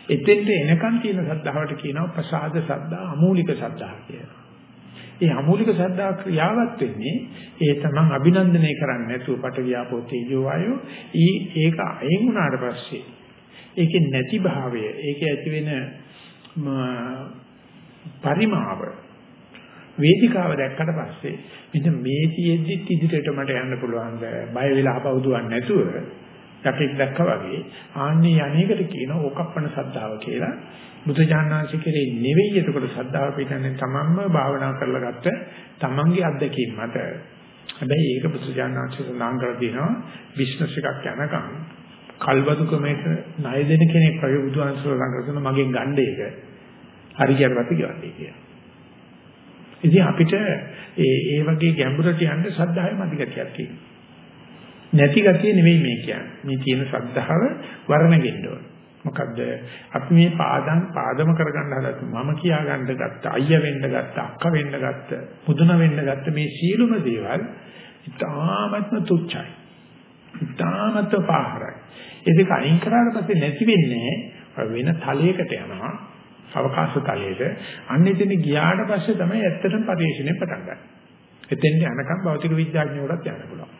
එතෙන්ට එනකන් තියෙන ශ්‍රද්ධාවට කියනවා ප්‍රසාද ශ්‍රද්ධා අමූලික ශ්‍රද්ධා කියලා. ඒ අමූලික ශ්‍රද්ධා ක්‍රියාවත් වෙන්නේ ඒ තමන් අභිනන්දනය කරන්නේ නැතුව පටවිය ආපෝ තේජෝ වායෝ ඒක අයින් වුණාට පස්සේ ඒකේ නැති භාවය ඒකේ ඇති වෙන පරිමාව වේදිකාව දැක්කට පස්සේ මෙන්න මේ තියෙද්දි ඉදිරියට මට යන්න පුළුවන් බය වෙලා අපවුදුවක් නැතුව යකෙක් දැක්කා වගේ ආන්නේ අනේකට කියන ඕකප්පන සද්ධාව කියලා බුදුජානනාංශ කෙරේ නෙවෙයි එතකොට සද්ධාව පිටන්නේ තමන්ම භාවනා කරලා ගත්ත තමන්ගේ අත්දැකීම් මත. හැබැයි ඒක බුදුජානනාංශ සඳහන් කරලා දිනවා. බිස්නස් එකක් යනකම් කල්බදුකමේට ණය දෙන කෙනෙක් වගේ බුදුහාමසල ළඟ කරන මගෙන් ගන්න එක හරියට වත් කියවන්නේ කියලා. ඉතින් අපිට ඒ ඒ වගේ ගැඹුරට යන්න ශ්‍රද්ධාවේ මධිගතියක් තියෙනවා. නැති ගතිය නෙවෙයි මේ කියන්නේ. මේ තියෙන ශ්‍රද්ධාව වර්ණගෙන්න ඕන. මොකද්ද අපි මේ පාදම් පාදම කරගන්න හදත් මම කියා ගන්න ගත්ත අයියා වෙන්න ගත්ත අක්කා වෙන්න ගත්ත මුදුන වෙන්න ගත්ත මේ සියලුම දේවල් ඉතාමත්ම තුච්චයි. ඉතාමත්ම පාහරයි. ඒ දෙක අයින් කරාට පස්සේ නැති වෙන්නේ වෙන තලයකට යනවා. අවකාශ තලයේද අන්න එතන ගියාට පස්සේ තමයි ඇත්තටම පරිශ්‍රණය පටන් ගන්න. එතෙන් යනකම් භෞතික විද්‍යාඥයෙකුට යන්න පුළුවන්.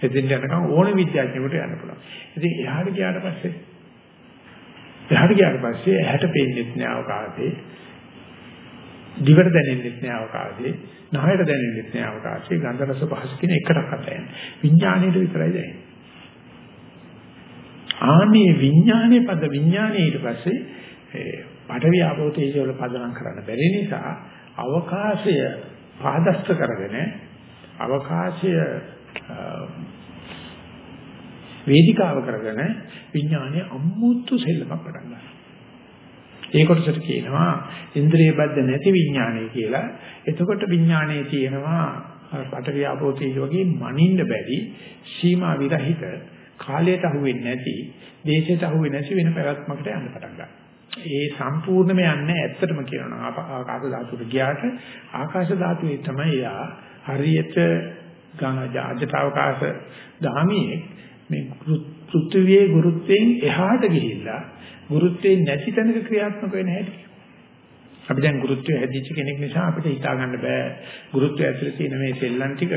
එතෙන් යනකම් ඕන විද්‍යාඥයෙකුට යන්න පුළුවන්. ඉතින් එහාට ගියාට පස්සේ එහාට ගියාට පස්සේ ඇහැට පේන්නේ නැහැ අවකාශයේ. දිවට දැනෙන්නේ නැහැ අවකාශයේ. නහයට දැනෙන්නේ නැහැ අවකාශයේ. ගන්ධ රස පහස කියන එකටවත් නැහැ. විඥාණයට විතරයි දැනෙන්නේ. ආනේ විඥානයේ පද විඥානයේ ඊට පස්සේ පඨවි ආපෝ තේජෝ වල පදනම් කරන්න බැරි නිසා අවකාශය පාදස්ත කරගෙන අවකාශය වේදිකාව කරගෙන විඥානයේ අමුතු සෙල්ලමක් පටන් ගන්නවා. ඒ කොටසට කියනවා ඉන්ද්‍රිය බද්ධ නැති විඥානය කියලා. එතකොට විඥානයේ තියෙනවා පඨවි ආපෝ තේජෝ වගේ මනින්න බැරි සීමා විරහිත කාලයට අහු වෙන්නේ නැති දේශයට අහු වෙන්නේ නැති වෙන පැවැත්මකට යන්න පටන් ගන්නවා. ඒ සම්පූර්ණම යන්නේ ඇත්තටම කියනවා ආකාශ ධාතුවට ගියාට ආකාශ ධාතුවේ තමයි යා හරියට ගාජතාවකාශ ගාමියේ මේ පෘථිවියේ ගුරුත්වයෙන් එහාට ගිහිල්ලා ගුරුත්වයෙන් නැති තැනක ක්‍රියාත්මක වෙන හැටි. අපි දැන් ගුරුත්වය හැදිච්ච කෙනෙක් නිසා අපිට හිතා ගන්න බෑ ගුරුත්වය ඇතුලේ තියෙන මේ සෙල්ලම් ටික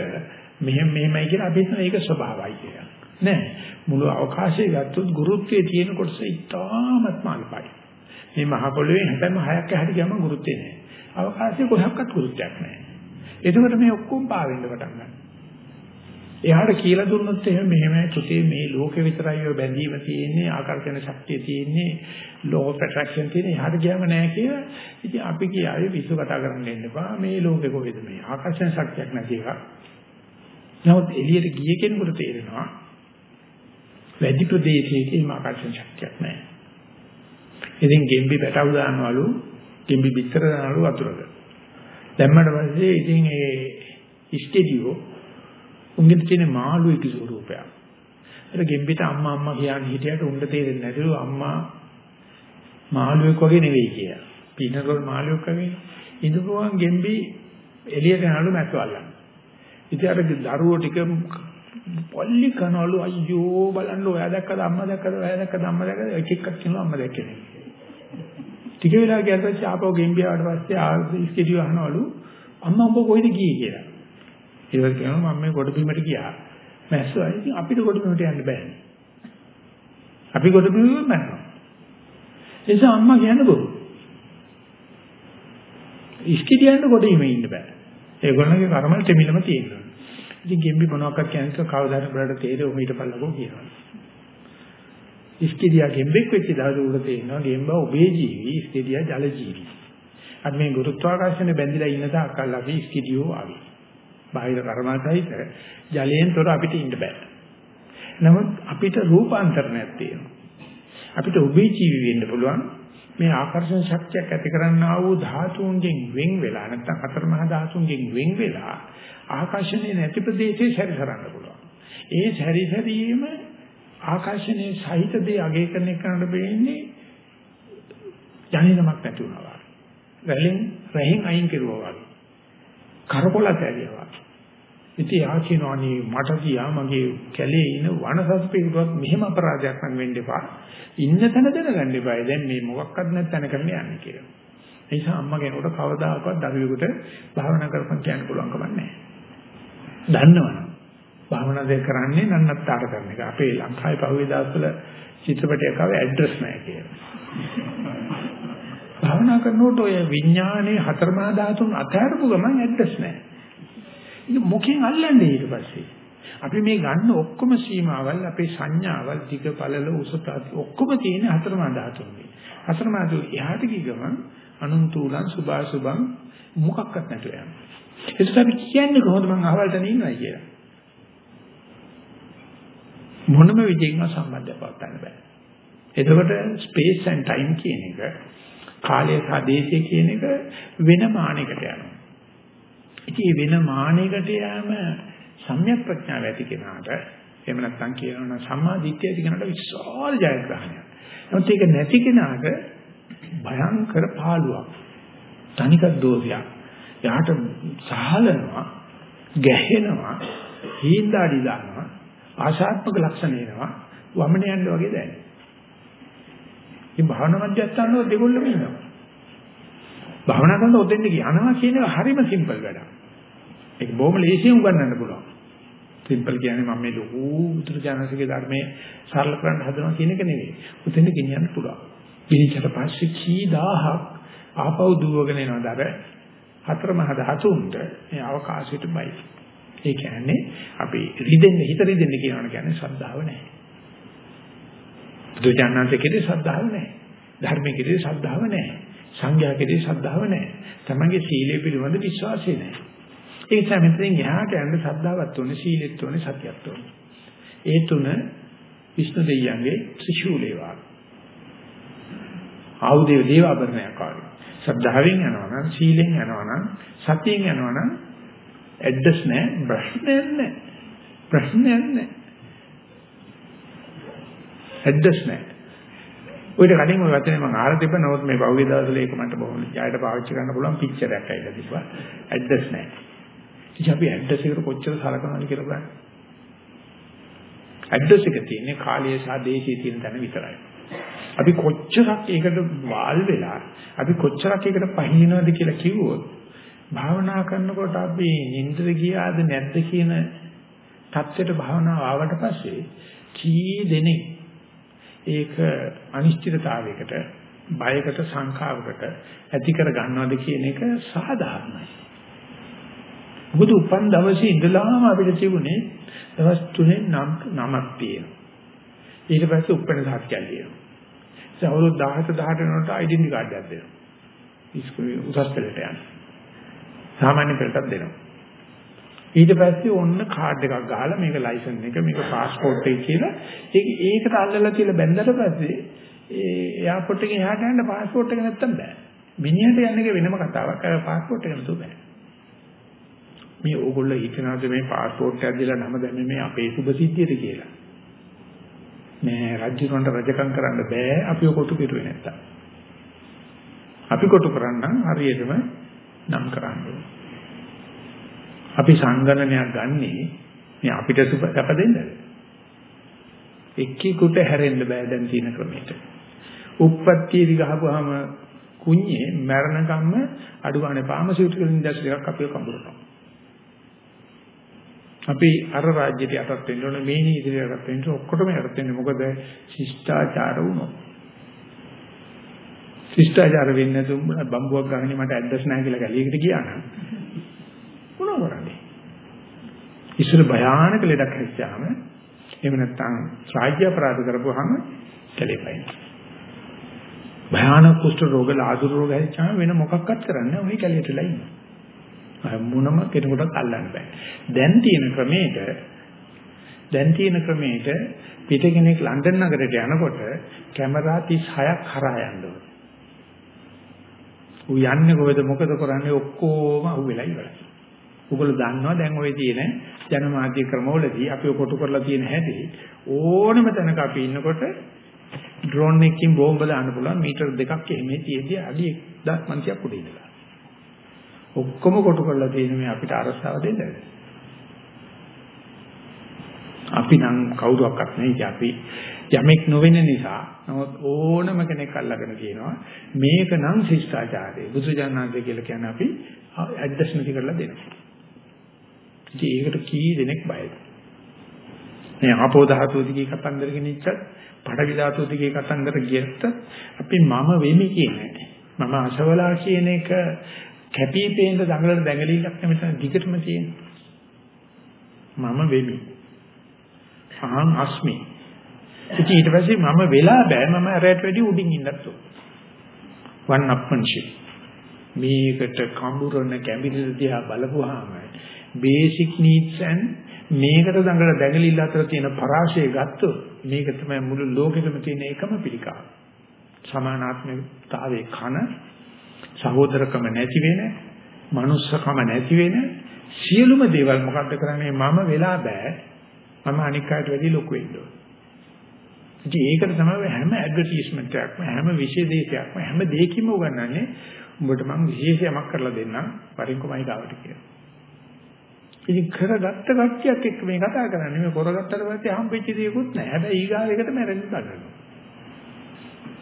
මෙහෙම මෙහෙමයි කියලා අපි හිතන ඒක ස්වභාවයි කියලා. නෑ මුළු අවකාශය ගත්තොත් ගුරුත්වයේ තියෙන කොටස ඉතාමත්ම අල්පයි. මේ මහ පොළොවේ හැබැයි හයක් ඇහැට ගියම ගුරුත්වය නෑ. අවකාශයේ කොහොක්වත් ගුරුත්වයක් නෑ. එතකොට මේ ඔක්කොම පාවෙන්න පටන් ගන්නවා. එයාට කියලා දුන්නොත් එහෙම මෙහෙමයි තුතේ මේ ලෝකෙ විතරයි ඔය බැඳීම තියෙන්නේ ආකර්ෂණ ශක්තිය තියෙන්නේ law of attraction තියෙන්නේ. එයාට ගියාම නෑ කියලා. ඉතින් අපි කියාවේ විශ්ව කතා කරන්න එන්න එපා. මේ ලෝකෙ කොහෙද මේ ආකර්ෂණ ශක්තියක් නැති එක නමුත් එළියට ගිය කෙනෙකුට තේරෙනවා වැඩි ප්‍රදේශයක මේ ආකර්ෂණ ශක්තියක් නෑ. ඉතින් ගෙම්බි පැටව දානවලු ගෙම්බි පිටර දානවලු වතුරක දැම්මට පස්සේ ඉතින් ඒ ස්ටුඩියෝ උන්ගෙන් තියෙන මාළුවෙක ස්වරූපයක්. අර ගෙම්බිට අම්මා අම්මා කියන්නේ හිටියට උන්ට තේරෙන්නේ නැතිලු අම්මා මාළුවෙක් වගේ නෙවෙයි කියලා. පිනරෝල් මාළුවෙක් වගේ. ඉඳපුවාන් ගෙම්බි එළියට යනලු මැස්සවල්ලන්. ඉතින් අර දරුවෝ ටික පොල්ලි කනවලු අයියෝ බලන්න ඔයා දැක්කද අම්මා දැක්කද ඔයා දැක්කද අම්මා දැක්කද එක එකක් කියනවා අම්මා දැක්කේ නේ. ටික වෙලා ගියාට පස්සේ ආපහු ගෙම්බියාට පස්සේ ආ ඉස්කෙඩියෝ අහනවලු අම්මා ඔබ කොහෙද ගියේ කියලා. ඒවල් කියනවා මම මේ ගොඩ බිමට ගියා. මැස්සෝ ඉතින් අපිට ගොඩ බිමට යන්න බෑනේ. අපි ගොඩ බිමෙන් මැරෙනවා. ඒ නිසා අම්මා කියන්නේ බොරු. ඉස්කිටියන්ට ගොඩ ඉමේ ඉන්න බෑ. ඒගොල්ලන්ගේ කර්මල් තෙමිලම තියෙනවා. ඉතින් ගෙම්බි මොනවාක්වත් කියන්නේ කවදාද බලට තේරෙ ඔම ඊටපල්ලකෝ කියනවා. ඉස්කිටියා ගෙම්බෙක් වෙච්ච දවසේ උඩ තේරෙනවා ගෙම්බා ඔබේ ජීවි ඉස්කිටියා ජල ජීවි. අද මේ ගුරුත්වාකර්ෂණය බැඳිලා ඉන්න තාක්කල් අපි ඉස්කිටියෝ ආවේ. බාහිර කර්මසහිත ජලයෙන් තොර අපිට ඉන්න බෑ. නමුත් අපිට රූපාන්තරණයක් තියෙනවා. අපිට උභේ ජීවි වෙන්න පුළුවන්. මේ ආකර්ෂණ ශක්තියක් ඇති කරන්නා වූ ධාතුන්ගෙන් වෙන් වෙලා නැත්නම් අතරමහා ධාතුන්ගෙන් වෙන් වෙලා ආකර්ෂණයේ නැති ප්‍රදේශයේ සැරිසරන්න පුළුවන්. ඒ සැරිසැරීම ආකර්ෂණයේ සහිත දේ අගය කරන එකට වෙන්නේ ජනිනමක් නැති වුණා. රැහෙන් රැහෙන් අයින් කෙරුවා වගේ. කරපොලක් ඇරියවා. ඉතින් යා කියනවා අනේ මට තියා මගේ කැලේ ඉන වනසස්පේකටවත් මෙහෙම අපරාධයක් නම් වෙන්න එපා. ඉන්න තැන දැනගන්න එපා. දැන් මේ මොකක්වත් නැත් තැන කරන්න යන්නේ කියලා. ඒ නිසා අම්මා කෙනෙකුට කවදාකවත් දරුවෙකුට භාවනා කරපන් කියන්න පුළුවන් කමක් නැහැ. දන්නවනේ. භාවනා දෙක කරන්නේ නන්නත්තර කරන එක. අපේ ලංකාවේ පහුවේ දවස්වල චිත්‍රපටයක් ආවේ ඇඩ්‍රස් නැහැ කියලා. භාවනා කරනකොට ඔය විඥානයේ හතරමහා ධාතුන් අතහැරපු ගමන් ඇඩ්‍රස් නැහැ. ඉතින් මොකෙන් අල්ලන්නේ ඊට පස්සේ? අපි මේ ගන්න ඔක්කොම සීමාවල් අපේ සංඥාවල් ටික පළල උසත ඔක්කොම තියෙන හතරමහා ධාතුන්ගේ. හතරමහා ධාතු එහාට ගිය ගමන් අනුන්තුලං සුභාසුභං මොකක්වත් නැතුව යනවා. ඒකට අපි කියන්නේ කොහොමද මං අහවල් තැන ඉන්නවා කියලා. මොනම විදිහකින්ම සම්බන්ධයක් පවත්වන්න බෑ. එතකොට space and time කියන එක කාලය සහ දේශය කියන එක වෙන මානයකට යනවා. ඉතින් වෙන මානයකට යෑම සම්‍යක් ප්‍රඥාව ඇති කෙනාට එහෙම නැත්නම් කියනවා සම්මා දිට්ඨිය ඇති කෙනාට විශාල ජයග්‍රහණයක්. නමුත් ඒක නැති කෙනාට භයංකර පාළුවක්. තනික දෝෂයක්. යාට සහලනවා, ගැහෙනවා, හීන්දාඩි දානවා, ආශාත්මක ලක්ෂණ එනවා, වමන යන්න වගේ දැනෙනවා. ඉතින් භාවනා මධ්‍යස්ථානවල දෙගොල්ලම ඉන්නවා. භාවනා කරන ඔතෙන්ද යනවා කියන එක හරිම සිම්පල් වැඩක්. ඒක බොහොම ලේසියෙන් උගන්වන්න පුළුවන්. සිම්පල් කියන්නේ මම මේ ලොකු උතුරුජානසිකේ ධර්මයේ සරල කරන්න හදනවා කියන එක නෙවෙයි. ඔතෙන්ද ගෙනියන්න පුළුවන්. ගෙනිච්චට පස්සේ කී දහහක් ආපහු දුවගෙන යනවාද අර හතර මහ ධාතුන්ට මේ අවකාශයට බයි. ඒ කියන්නේ අපි රිදෙන්න හිත රිදෙන්න කියනවා කියන්නේ ශ්‍රද්ධාව නැහැ. බුදුජානනාථ කෙරේ ශ්‍රද්ධාව නැහැ. ධර්මයේ කෙරේ ශ්‍රද්ධාව නැහැ. සංඝයා කෙරේ ශ්‍රද්ධාව නැහැ. තමන්ගේ සීලය පිළිබඳ විශ්වාසය නැහැ. ඒ නිසා මෙතෙන් එහාට යන්න ශ්‍රද්ධාවත් ඕනේ, සීලෙත් ඕනේ, සතියත් ඕනේ. ඒ තුන විෂ්ණු දෙවියන්ගේ ත්‍රිශූලේ වාගේ. ආයුධ දේවාභරණයක් වාගේ. ශ්‍රද්ධාවෙන් යනවා නම් සීලෙන් යනවා නම් සතියෙන් යනවා නම් ඇඩ්ඩස් නැහැ ප්‍රශ්නයක් නැහැ. ප්‍රශ්නයක් නැහැ. ඇඩ්ඩස් නැහැ. ඔයිට කලින් ඔය වචනේ මම ආර තිබ්බ නමුත් මේ පෞගේ දවස්වල ඒක මට බොහොම ජයයට පාවිච්චි කරන්න පුළුවන් පික්චර් එකක් ඇවිල්ලා තිබ්බා. ඇඩ්‍රස් නැහැ. ඉතින් අපි ඇඩ්‍රස් එකට කොච්චර සලකනවද කියලා බලන්න. ඇඩ්‍රස් එක තියෙන්නේ කාලය සහ දේශයේ තියෙන තැන විතරයි. අපි කොච්චරක් ඒකට වාල් වෙලා අපි කොච්චරක් ඒකට පහිනවද කියලා කිව්වොත් භාවනා කරනකොට අපි නින්දර ගියාද නැද්ද කියන தත්ත්වයට භාවනාව ආවට පස්සේ කී දෙනෙක් ඒක අනිශ්චිතතාවයකට බයකට සංඛාවකට ඇති කර ගන්නවද කියන එක සාධාරණයි. මොකද උපන් දවසේ ඉඳලාම අපිට තිබුණේ දවස් තුනේ නම් නමක් තියෙනවා. ඊට පස්සේ උපෙන් සාක්ෂියක් දෙනවා. ඒ අවුරුදු 17 18 වෙනකොට ඩෙන්ටි කාඩ් එකක් දෙනවා. ඉස්කෝලේ උසස් පෙළට යන්න. සාමාන්‍ය පෙළටත් දෙනවා. ඊට පස්සේ ඔන්න කාඩ් එකක් ගහලා මේක ලයිසන් එක මේක પાස්පෝර්ට් එක කියලා ඒක ඒකට අල්ලලා තියලා බැන්දට පස්සේ ඒ එයාපෝට් එකේ එහාට යන්න પાස්පෝර්ට් එක නැත්තම් බෑ. මිනිහට යන්න එක වෙනම කතාවක්. අර પાස්පෝර්ට් එක නතු බෑ. මේ ඕගොල්ලෝ හිතනවාද මේ પાස්පෝර්ට් එකක් දීලා නම දැම්මේ මේ අපේ සුබ සිද්ධියද කියලා. මේ රජුන්ට රජකම් කරන්න බෑ අපි කොටු පිටුවේ නැත්තම්. අපි කොටු කරන්නම් හරියටම නම් කරන්න ඕනේ. අපි සංගණනයක් ගන්නෙ මේ අපිට සැප දෙන්නද? එක්කෙකුට හැරෙන්න බෑ දැන් තියෙන ක්‍රමයට. උප්පත්තියදි ගහපුවාම කුඤ්ඤේ මරණකම්ම අඩු ගන්න පාමසිටිකල් ඉන්ඩස්ට්‍රි එකක් අපිව කඹරනවා. අපි අර රාජ්‍යයට යටත් වෙන්න ඕනේ මේ නීතියට යටත් වෙන්න ඔක්කොටම යටත් වෙන්න මොකද ශිෂ්ටාචාර වුණා. ශිෂ්ටාචාර වෙන්නේ නැතුව බම්බුවක් ගහන්නේ මට ඇඩ්‍රස් නැහැ කියලා ගැලියකට ගියා නම් මොනව කරන්නේ? ඉස්සර භයානක ලෙඩක් හැච්චාම එහෙම නැත්නම් රාජ්‍ය අපරාධ කරපුවාම කැලේපයින්. භයානක කුෂ්ඨ රෝග ලාදුර රෝග හැච්චාම වෙන මොකක්වත් කරන්නේ ඔය කැලේටලා ඉන්නවා. මොනම කෙනෙකුටත් අල්ලන්න බෑ. දැන් තියෙන ක්‍රමයක දැන් තියෙන ක්‍රමයක පිට කෙනෙක් ලන්ඩන් නගරයට යනකොට කැමරා 36ක් හරහා යන්න ඕනේ. ඌ යන්නේ කොහෙද මොකද කරන්නේ ඔක්කොම අහුවෙලා ඉවරයි. ඔයගොල්ලෝ දන්නවා දැන් ওই තියෙන ජනමාධ්‍ය ක්‍රමවලදී අපි කොටු කරලා තියෙන හැටි ඕනම තැනක අපි ඉන්නකොට ඩ්‍රෝන් එකකින් බෝම්බ දාන්න පුළුවන් මීටර් දෙකක් එමේ තියෙද්දී අඩි 1500ක් උඩ ඉඳලා. ඔක්කොම කොටු කරලා තියෙන මේ අපිට අරසාව දෙන්නද? අපි නම් කවුරුවක්වත් නෙවෙයි අපි යමෙක් නොවෙන නිසා නමුත් ඕනම කෙනෙක් අල්ලගෙන කියනවා මේක නම් ශිෂ්ටාචාරය බුදුජානනාංශය කියලා කියන්නේ අපි ඇඩ්ජස්ට්මන්ට් කරලා දෙනවා ඉතින් ඒකට කී දෙනෙක් බයද? මේ ආපෝ ධාතුව දිගේ කතන්දර ගෙනිච්චත්, පඩවි ධාතුව දිගේ කතන්දර ගියත් අපි මම වෙමි කියන්නේ. මම අසවලා කියන එක කැපී පේන දඟලන දැඟලිල්ලක් නෙමෙයි දිගටම තියෙන්නේ. මම වෙමි. අහං අස්මි. ඉතින් ඊට පස්සේ මම වෙලා බෑ මම අරයට වැඩි උඩින් ඉන්නත් ඕන. One upmanship. මේකට කඹුරන කැඹිරිල දිහා බලපුවාම basic needs and මේකට දඟල දැඟලිල්ල අතර තියෙන පරාශය ගත්තොත් මේක තමයි මුළු ලෝකෙටම තියෙන එකම පිළිකාව. සමානාත්මතාවයේ කන සහෝදරකම නැති වෙන, manussකම නැති වෙන සියලුම දේවල් මොකද්ද කරන්නේ මම වෙලා බෑ. මම අනික් අයට වැඩි ලොකු වෙන්න ඕන. ඉතින් ඒකට තමයි හැම ඇඩ්වර්ටයිස්මන්ට් එකක්ම හැම විශේෂ හැම දෙයකින්ම උගන්වන්නේ උඹට මම විශේෂ යමක් කරලා දෙන්නම් වරින් කොමයි ගාවට කියලා. ඉතින් කරගත්ත කට්ටියක් එක්ක මේ කතා කරන්නේ මේ කරගත්තට පස්සේ හම්බෙච්ච දේකුත් නැහැ. හැබැයි ඊගාවෙකට මැරෙන්න ගන්නවා.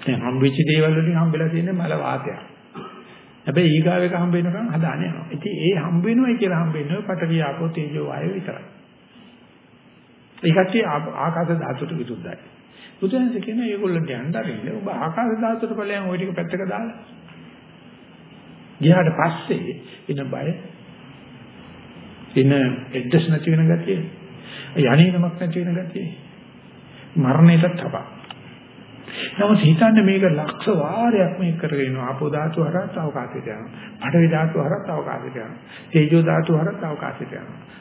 දැන් හම්බෙච්ච දේවල් වලින් හම්බෙලා තියෙන්නේ මල වාතයක්. හැබැයි ඊගාවෙක හම්බ වෙනකන් හදාන්නේ යනවා. ඉතින් ඒ හම්බ වෙනවයි කියලා හම්බ වෙන්නේ පඨවි ආපෝ තේජෝ වායෝ විතරයි. ඒ කට්ටිය ආකාශ ධාතුට විරුද්ධයි. බුදුන්සේ කියන ඒගොල්ලන්ට යන්න අරින්න ඔබ ආකාශ ධාතුවට ඵලයන් ওই ටික පැත්තක දාලා. ගියාට පස්සේ එන බය එන එද්දස් නැති වෙන ගතිය. යන්නේමක් නැති වෙන ගතිය. මරණයටත් තපා. නමුත් හිතන්නේ මේක ලක්ෂ වාරයක් මේක කරගෙන ආපෝ ධාතු හරහා අවකාශයට යනවා. පඨවි ධාතු හරහා අවකාශයට යනවා. තේජෝ ධාතු හරහා අවකාශයට යනවා.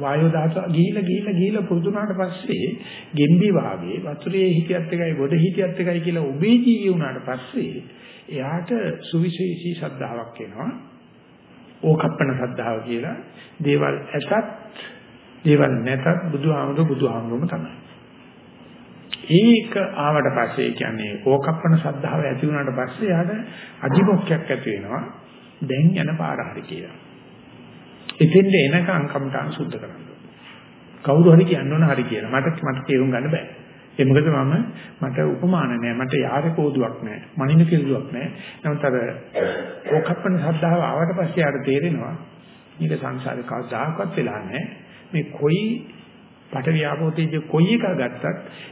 වායෝ ධාතුව ගිහිලා ගිහිලා ගිහිලා පුරුදුනාට පස්සේ ගෙම්බි වාගේ වතුරේ හිටියත් එකයි ගොඩ හිටියත් එකයි කියලා ඔබේ ජීවි වුණාට පස්සේ එයාට සුවිශේෂී ශ්‍රද්ධාවක් එනවා ඕකප්පන ශ්‍රද්ධාව කියලා. දේවල් ඇසත් දේවල් නැතත් බුදුහාමුදුරු බුදුහාමුදුරුම තමයි. ඒක ආවට පස්සේ කියන්නේ ඕකප්පන ශ්‍රද්ධාව ඇති වුණාට පස්සේ යාට අධිමොක්ඛයක් ඇති වෙනවා. දැන් යන පාර හරි කියලා. එතෙන්ද එනකම් කම්ටාන සුද්ධ කරන්න කවුරු හරි කියන්න ඕන හරි කියලා. මට මට තේරුම් ගන්න බෑ. ඒ මොකද මම මට උපමාන නෑ. මට යාරේ කෝදුවක් නෑ. මනින කිල්ලුවක් නෑ. නමුත් අර ඕකප්පන ශ්‍රද්ධාව ආවට පස්සේ ආර තේරෙනවා මේක සංසාරේ කවදාකවත් වෙලා නෑ. මේ කොයි පට ව්‍යාපෝතේජ කොයි එක ගත්තත්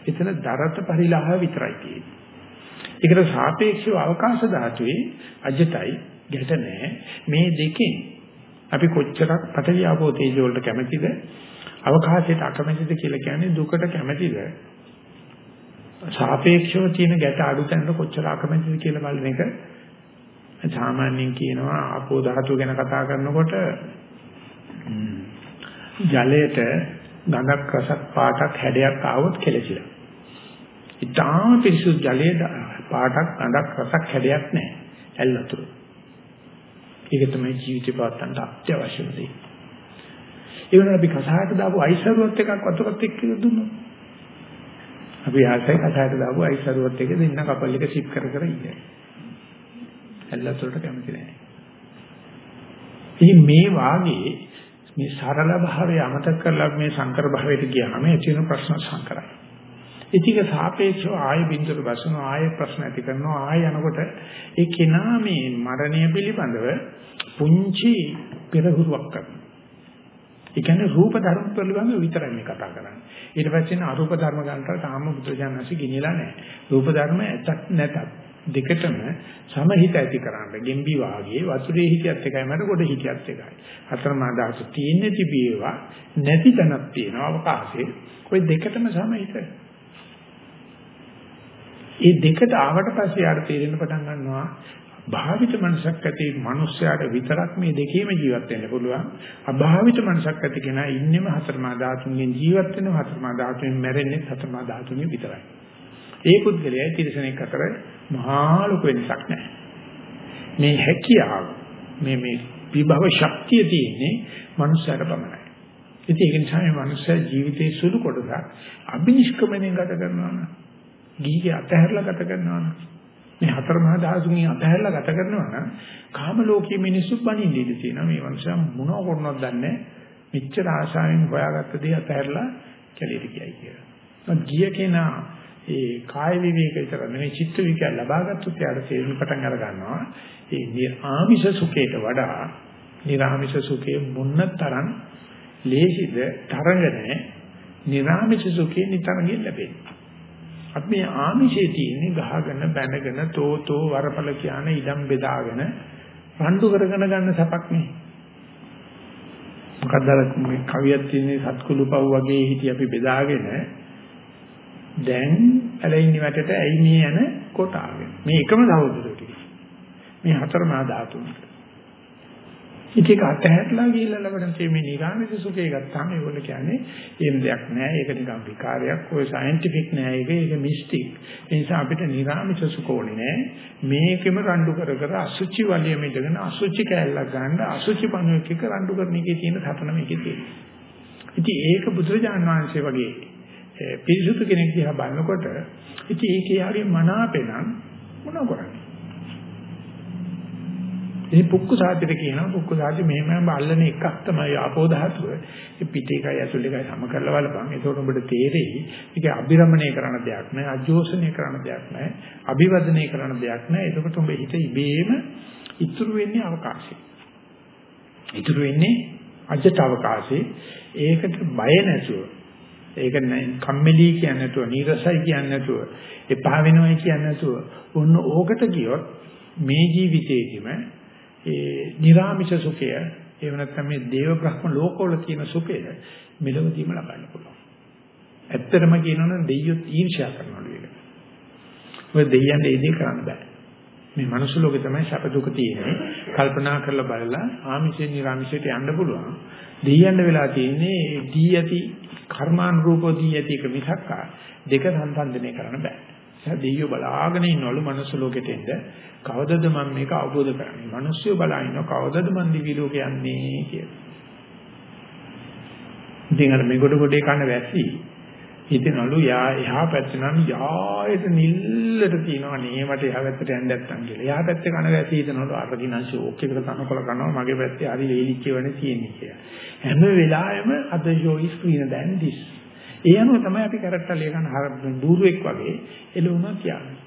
එතන දරත පරිලාහ විතරයි තියෙන්නේ. ඒකට සාපේක්ෂව අවකාශ ධාතුවේ අජතයි ගැට නෑ. මේ දෙකෙන් අපි කොච්චරක් පටවිය ආපෝ තේජෝ වලට කැමැතිද? අවකාශයට අකමැතිද කියලා කියන්නේ දුකට කැමැතිද? සාපේක්ෂව තියෙන ගැට අඩු තැනට කොච්චර අකමැතිද කියලා බලන එක සාමාන්‍යයෙන් කියනවා ආපෝ ධාතුව ගැන කතා කරනකොට ජලයට ගඳක් රසක් පාටක් හැඩයක් ආවොත් කෙලසිලා. ඊටාම පිරිසුදු ජලයේ පාටක් ගඳක් රසක් හැඩයක් නැහැ. ඇල්ලතුරු. ඒක තමයි ජීවිතේ පවත්තන්න අත්‍යවශ්‍යම දේ. ඒ වුණා අපි කසායට දාපු අයිසරුවත් එකක් වතුරත් එක්ක දුන්නොත්. අපි ආසයි කසායට දාපු අයිසරුවත් එක දෙන්න කපල් එක සිප් කර කර ඉන්නේ. ඇල්ලතුරට කැමති නැහැ. ඉතින් මේ වාගේ මේ සරල භාවය අමතක කරලා මේ සංකර භාවයට ගියාම ඒ කියන ප්‍රශ්න සංකරයි. ඉතික සාපේක්ෂව ආය බින්දුවට බසන ආය ප්‍රශ්න ඇති කරනවා ආය යනකොට ඒ කෙනා මේ මරණය පිළිබඳව පුංචි පෙරහුරුවක් කරනවා. ඒ කියන්නේ රූප ධර්ම පිළිබඳව විතරයි මේ කතා කරන්නේ. ඊට පස්සේ න අරූප ධර්ම ගන්නට තාම බුදුජානසි ගිනිලා නැහැ. රූප ධර්ම ඇතත් නැතත් දෙකටම සමහිත ඇති කරන්න ගෙම්බි වාගේ වතුරේ හිටියත් එකයි මට කොට හිටියත් එකයි. අතරමා දාස තියෙන්නේ තිබේවා නැති තැනක් තියෙනවා අවකාශයේ. ওই දෙකටම සමහිත ඒ දෙකට ආවට පස්සේ යාට තේරෙන්න පටන් ගන්නවා භාවිත මනසක් ඇති මිනිස්යාට විතරක් මේ දෙකේම ජීවත් වෙන්න පුළුවන්. අභාවිත මනසක් ඇති කෙනා ඉන්නෙම හතරමා ධාතුන්ගෙන් ජීවත් වෙන හතරමා ධාතුන්ගෙන් මැරෙන්නේ හතරමා ධාතුන්ගෙන් විතරයි. ඒ පුද්ගලයා තිරසනෙක් අතර මහා ලොකු වෙනසක් නැහැ. මේ හැකියාව මේ මේ විභව ශක්තිය තියෙන්නේ මනුස්සයාට පමණයි. ඉතින් ඒක නිසා මේ මනුස්සයා ජීවිතයේ සුළු කොටසක් අබිනිෂ්ක්‍මණයෙන් ගත කරනවා නම් ගිහිගේ අතහැරලා ගත කරනවා නම් මේ හතර මහා දහසුන්ගේ අතහැරලා ගත කරනවා නම් කාම ලෝකයේ මිනිස්සු බණින්න ඉඩ තියෙනවා. මේ මනුස්සයා මොනව කරනවද දන්නේ මෙච්චර ආශාවෙන් හොයාගත්ත දේ අතහැරලා කැලේට ගියයි කියලා. ගිය කෙනා ඒ කාය විවේක විතර නෙවෙයි චිත්ත විවේක ලබාගත්තොත් යාට තේරුම් පටන් අර ගන්නවා. ඒ ආමිෂ සුඛයට වඩා නිර්ආමිෂ සුඛේ මොන්න තරම් ලේසිද තරඟ නැහැ. නිර්ආමිෂ සුඛේ නිතරම ලැබෙන්නේ අපි මේ ආමිෂයේ තියෙන්නේ ගහගෙන බැනගෙන තෝතෝ වරපල කියන ඉඩම් බෙදාගෙන රණ්ඩු කරගෙන ගන්න සපක් නේ. මොකද අර මේ කවියක් තියෙන්නේ සත්කුළුපව් වගේ හිටි අපි බෙදාගෙන දැන් ඇලෙන්නේ වැටට ඇයි මේ යන කොටාගෙන. මේ එකම දවසට මේ හතර මා ධාතුන්ට. ඉතින් ඒක අතහැරලා ගිහිල්ලා ලබන මේ නිරාමිස සුඛය ගත්තාම ඒගොල්ලෝ කියන්නේ එහෙම දෙයක් නෑ. ඒක නිකන් විකාරයක්. ඔය සයන්ටිෆික් නෑ ඒක. ඒක මිස්ටික් ඒ නිසා අපිට නිරාමිස සුඛ ඕනේ නෑ. මේකෙම රණ්ඩු කර කර අසුචි වලිය මෙදගෙන අසුචි කැලලක් ගන්න අසුචි පණුවෙක් එක රණ්ඩු කරන එකේ තියෙන සතන මේකේ තියෙනවා. ඉතින් ඒක බුදුරජාණන් වහන්සේ වගේ පිරිසුදු කෙනෙක් දිහා බලනකොට ඉතින් ඒකේ යාගේ මනාපෙනම් මොනව කරන්නේ? ඉතින් පුක්කු සාධ්‍යද කියනවා පුක්කු සාධ්‍ය මෙහෙම බල්ලන එකක් තමයි ආපෝ ධාතුව. ඒ පිට එකයි ඇතුළ එකයි සම කරලා බලපන්. ඒකට ඔබට තේරෙයි. ඒක අභිරමණය කරන දෙයක් නෑ, අජෝසනය කරන දෙයක් නෑ, අභිවදනය කරන දෙයක් නෑ. ඒකට ඔබ හිත ඉබේම ඉතුරු වෙන්නේ අවකාශය. ඉතුරු වෙන්නේ අජට අවකාශේ. ඒකට බය නැතුව ඒක කම්මැලි කියන්නේ නැතුව, නීරසයි කියන්නේ නැතුව, එපා වෙනවයි කියන්නේ නැතුව, ඔන්න ඕකට ගියොත් මේ ජීවිතේදිම ඒ නිර්ාමිෂ සුඛය එහෙම නැත්නම් මේ දේව බ්‍රහ්ම ලෝකවල තියෙන සුඛය මෙලොවදීම ලබන්න පුළුවන්. ඇත්තටම කියනවනම් දෙයියොත් ඊර්ෂ්‍යා කරනවලු ඒක. ඔය දෙයියන්ට ඒ දේ කරන්න බෑ. මේ මනුස්ස ලෝකේ තමයි සැප දුක තියෙන්නේ. කල්පනා කරලා බලලා ආමිෂයෙන් නිර්ආමිෂයට යන්න පුළුවන්. දෙයියන්න වෙලා තියෙන්නේ දී ඇති කර්මානුරූපව දී ඇති එක මිසක් දෙක සංසන්දනය කරන්න බෑ. ඒ දෙයියෝ බලාගෙන ඉන්නවලු මනුස්ස ලෝකෙට එන්න. කවදද මම මේක අවබෝධ කරන්නේ? මිනිස්සු බලා ඉන්නව කවදද මම දිවි ලෝකෙ යන්නේ කියලා. ඉතින් අර මේ කොට කොටේ කන වැසි හිතනලු යා එහා පැත්ත නම් යායට නිල්ලට තියෙනවා නේ මට එහා පැත්තට යන්න නැත්තම් කියලා. එහා පැත්තේ කන වැසි හිතනලු අරකින් ෂෝක් එකට තනකොළ කරනවා මගේ පැත්තේ හරි වේලිච්ච වෙන්නේ තියෙන්නේ කියලා. හැම වෙලාවෙම අද show is greener than this. ඒ අනුව තමයි අපි කරට්ටලිය ගන්න දూరుවෙක් වගේ එළුණා කියන්නේ.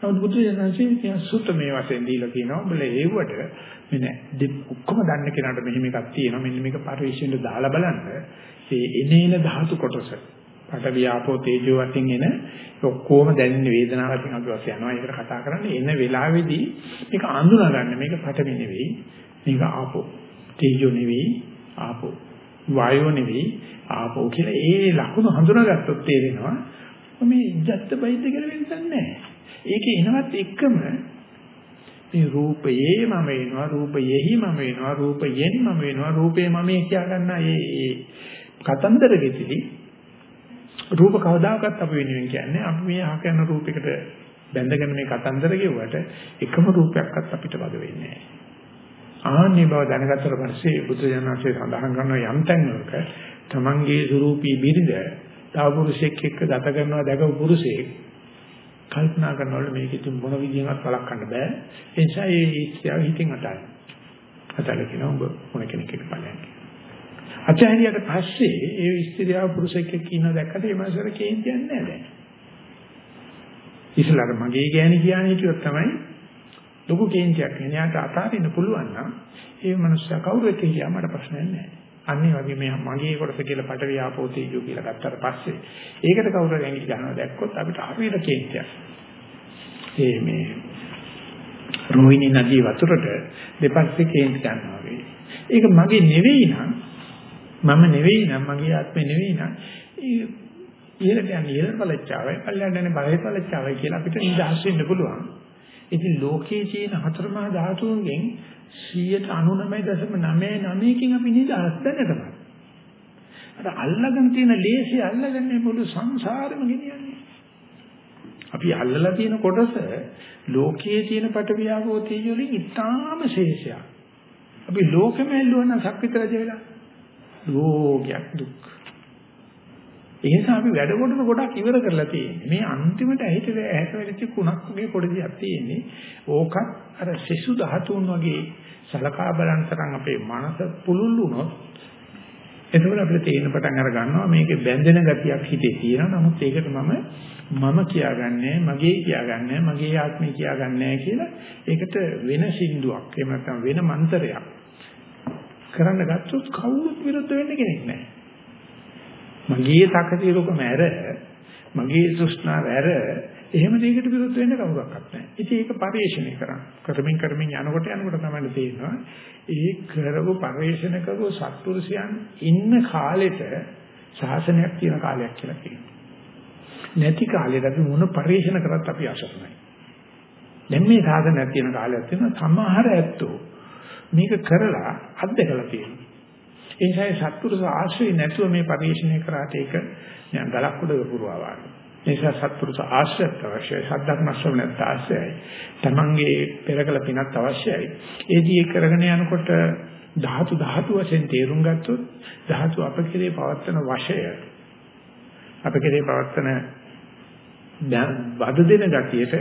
නමුත් බුදු දහමේ කියන සුත්ත මේ වශයෙන් දීලා කියනවා උඹල ඒවට මේ නෑ ඔක්කොම දන්න කෙනාට මෙහෙම එකක් තියෙනවා. මෙන්න මේක පරිශීලනයට දාලා බලන්න. ඒ එනේන ධාතු කොටස පට වියාපෝ තේජෝ වශයෙන් එන ඔක්කොම දැනෙන වේදනාවකින් අපි වශයෙන් යනවා. ඒකට කතා කරන්නේ එන වෙලාවේදී මේක අඳුනා ගන්න මේක පටවි නෙවෙයි මේක ආපෝ තේජෝ නෙවෙයි ආපෝ. වායෝ නෙවෙයි ආපෝ කියලා ඒ ලකුණු හඳුනාගත්තොත් තේරෙනවා මේ ජත්ත බයිද්ද කියලා වෙනසක් නැහැ. ඒකේ එනවත් එකම මේ රූපයේ මම වෙනවා රූපයෙහි මම වෙනවා රූපයෙන් මම වෙනවා රූපේ මම කියා ගන්න ඒ කතන්දර ගෙතිලි රූප කවදාකවත් අපි වෙනුවෙන් කියන්නේ අපි මේ අහ කරන රූපයකට බැඳගෙන මේ කතන්දර ගෙවුවට එකම රූපයක්වත් අපිට වග වෙන්නේ නැහැ. ආන්නේ බව දැනගත්තට පස්සේ බුද්ධ ජනනාංශය සඳහන් කරන යම් තැන්වලක තමන්ගේ ස්වરૂපී බිරිඳ තව පුරුෂයෙක් එක්ක ගත කරනවා දැකපු පුරුෂයෙක් කල්පනා කරනවල මේක ඉතින් මොන විදිහකට වළක්වන්න බෑ. ඒ නිසා ඒ ඉස්තියාව හිතින් අතයි අතල කියනවා ඔබ මොන කෙනෙක් එක්ක බලන්නේ අචාරියට පස්සේ ඒ ඉස්තියාව පුරුෂයෙක් එක්ක ඉන්න දැක්කට ඒ මාසර කේන්තියක් නෑ දැන්. ඉස්සලාට මගේ ගෑණි කියන්නේ හිටියොත් තමයි ලොකු කේන්තියක් නේ. යාට අතාරින්න පුළුවන් නම් ඒ මනුස්සයා කවුරු එක්ක හිටියා මට ප්‍රශ්නයක් නැහැ. අන්නේ වගේ මේ මගේ කොටස කියලා පටවිය ආපෝ තේජෝ කියලා ගත්තට පස්සේ ඒකට කවුරු ඇඟිලි ගන්නවා දැක්කොත් අපිට හරියට කේන්තියක්. ඒ මේ රෝහිණී නදී වතුරට දෙපැත්තේ කේන්ති ගන්නවා වගේ. ඒක මගේ නෙවෙයි නම් මම නෙවෙයි නම් මගේ ආත්මේ නෙවෙයි නම් ඉහළට යන්නේ ඉහළ පළච්චාවයි පල්ලයට යන්නේ බලය පළච්චාවයි කියලා අපිට නිදහස් වෙන්න පුළුවන්. ඉතින් ලෝකයේ තියෙන හතරමහා ධාතුන්ගෙන් 99.99කින් අපි නිදහස් දැනටම. අර අල්ලගෙන තියෙන ලේසිය අල්ලගන්නේ මුළු සංසාරෙම ගෙනියන්නේ. අපි අල්ලලා තියෙන කොටස ලෝකයේ තියෙන පටවියාවෝ තේජෝලින් ඉතාම ශේෂයක්. අපි ලෝකෙම ඇල්ලුවා නම් සක්විත රජ වෙලා. ලෝකයක් දුක්. ඒ නිසා අපි වැඩ කොටන ගොඩක් ඉවර කරලා තියෙන්නේ. මේ අන්තිමට ඇහිට ඇහැට වෙච්ච කුණක් වගේ පොඩි දෙයක් තියෙන්නේ. ඕකත් අර සෙසු ධාතුන් වගේ සලකා බලන තරම් අපේ මනස පුළුල් වුණොත් එතකොට අපිට තේරෙන පටන් අර ගන්නවා මේකේ බැඳෙන ගතියක් හිතේ තියෙනවා. නමුත් ඒකට මම මම කියාගන්නේ මගේ කියාගන්නේ මගේ ආත්මය කියාගන්නේ කියලා ඒකට වෙන සින්දුවක් එහෙම නැත්නම් වෙන මන්ත්‍රයක් කරන්න ගත්තොත් කවුරුත් විරුද්ධ වෙන්න කෙනෙක් නැහැ. මගේ තකතිරුකම ඇර මගේ තෘෂ්ණාව ඇර එහෙම දෙයකට විරුද්ධ වෙන්න කවුරක්වත් නැහැ. ඉතින් ඒක පරිශ්‍රණය කරා. කරමින් කරමින් යනකොට යනකොට තමයි තේරෙනවා ඒ කරව පරිශ්‍රණ කරව සත්පුරුෂයන් ඉන්න කාලෙට ශාසනයක් තියෙන කාලයක් කියලා කියනවා. නැති කාලෙට අපි මොන පරිශ්‍රණ කරත් අපි අසරණයි. දැන් මේ සාධනයක් තියෙන කාලයක් තියෙනවා සමහර ඇත්තෝ මේක කරලා අත්දකලා තියෙනවා. ඒ නිසා සත්පුරුෂ ආශ්‍රය නැතුව මේ පරිශ්‍රණය කරාට ඒක නිකන් ගලක් උඩ පුරවා වගේ. ඒ නිසා සත්පුරුෂ ආශ්‍රයත් අවශ්‍යයි. සද්ධර්ම ශ්‍රවණත් අවශ්‍යයි. තමන්ගේ පෙරකල පිනත් අවශ්‍යයි. ඒදී කරගෙන යනකොට ධාතු ධාතු වශයෙන් තේරුම් ගත්තොත් ධාතු අප කෙරේ පවත්තන වශය අප කෙරේ පවත්තන බද දෙන ගතියට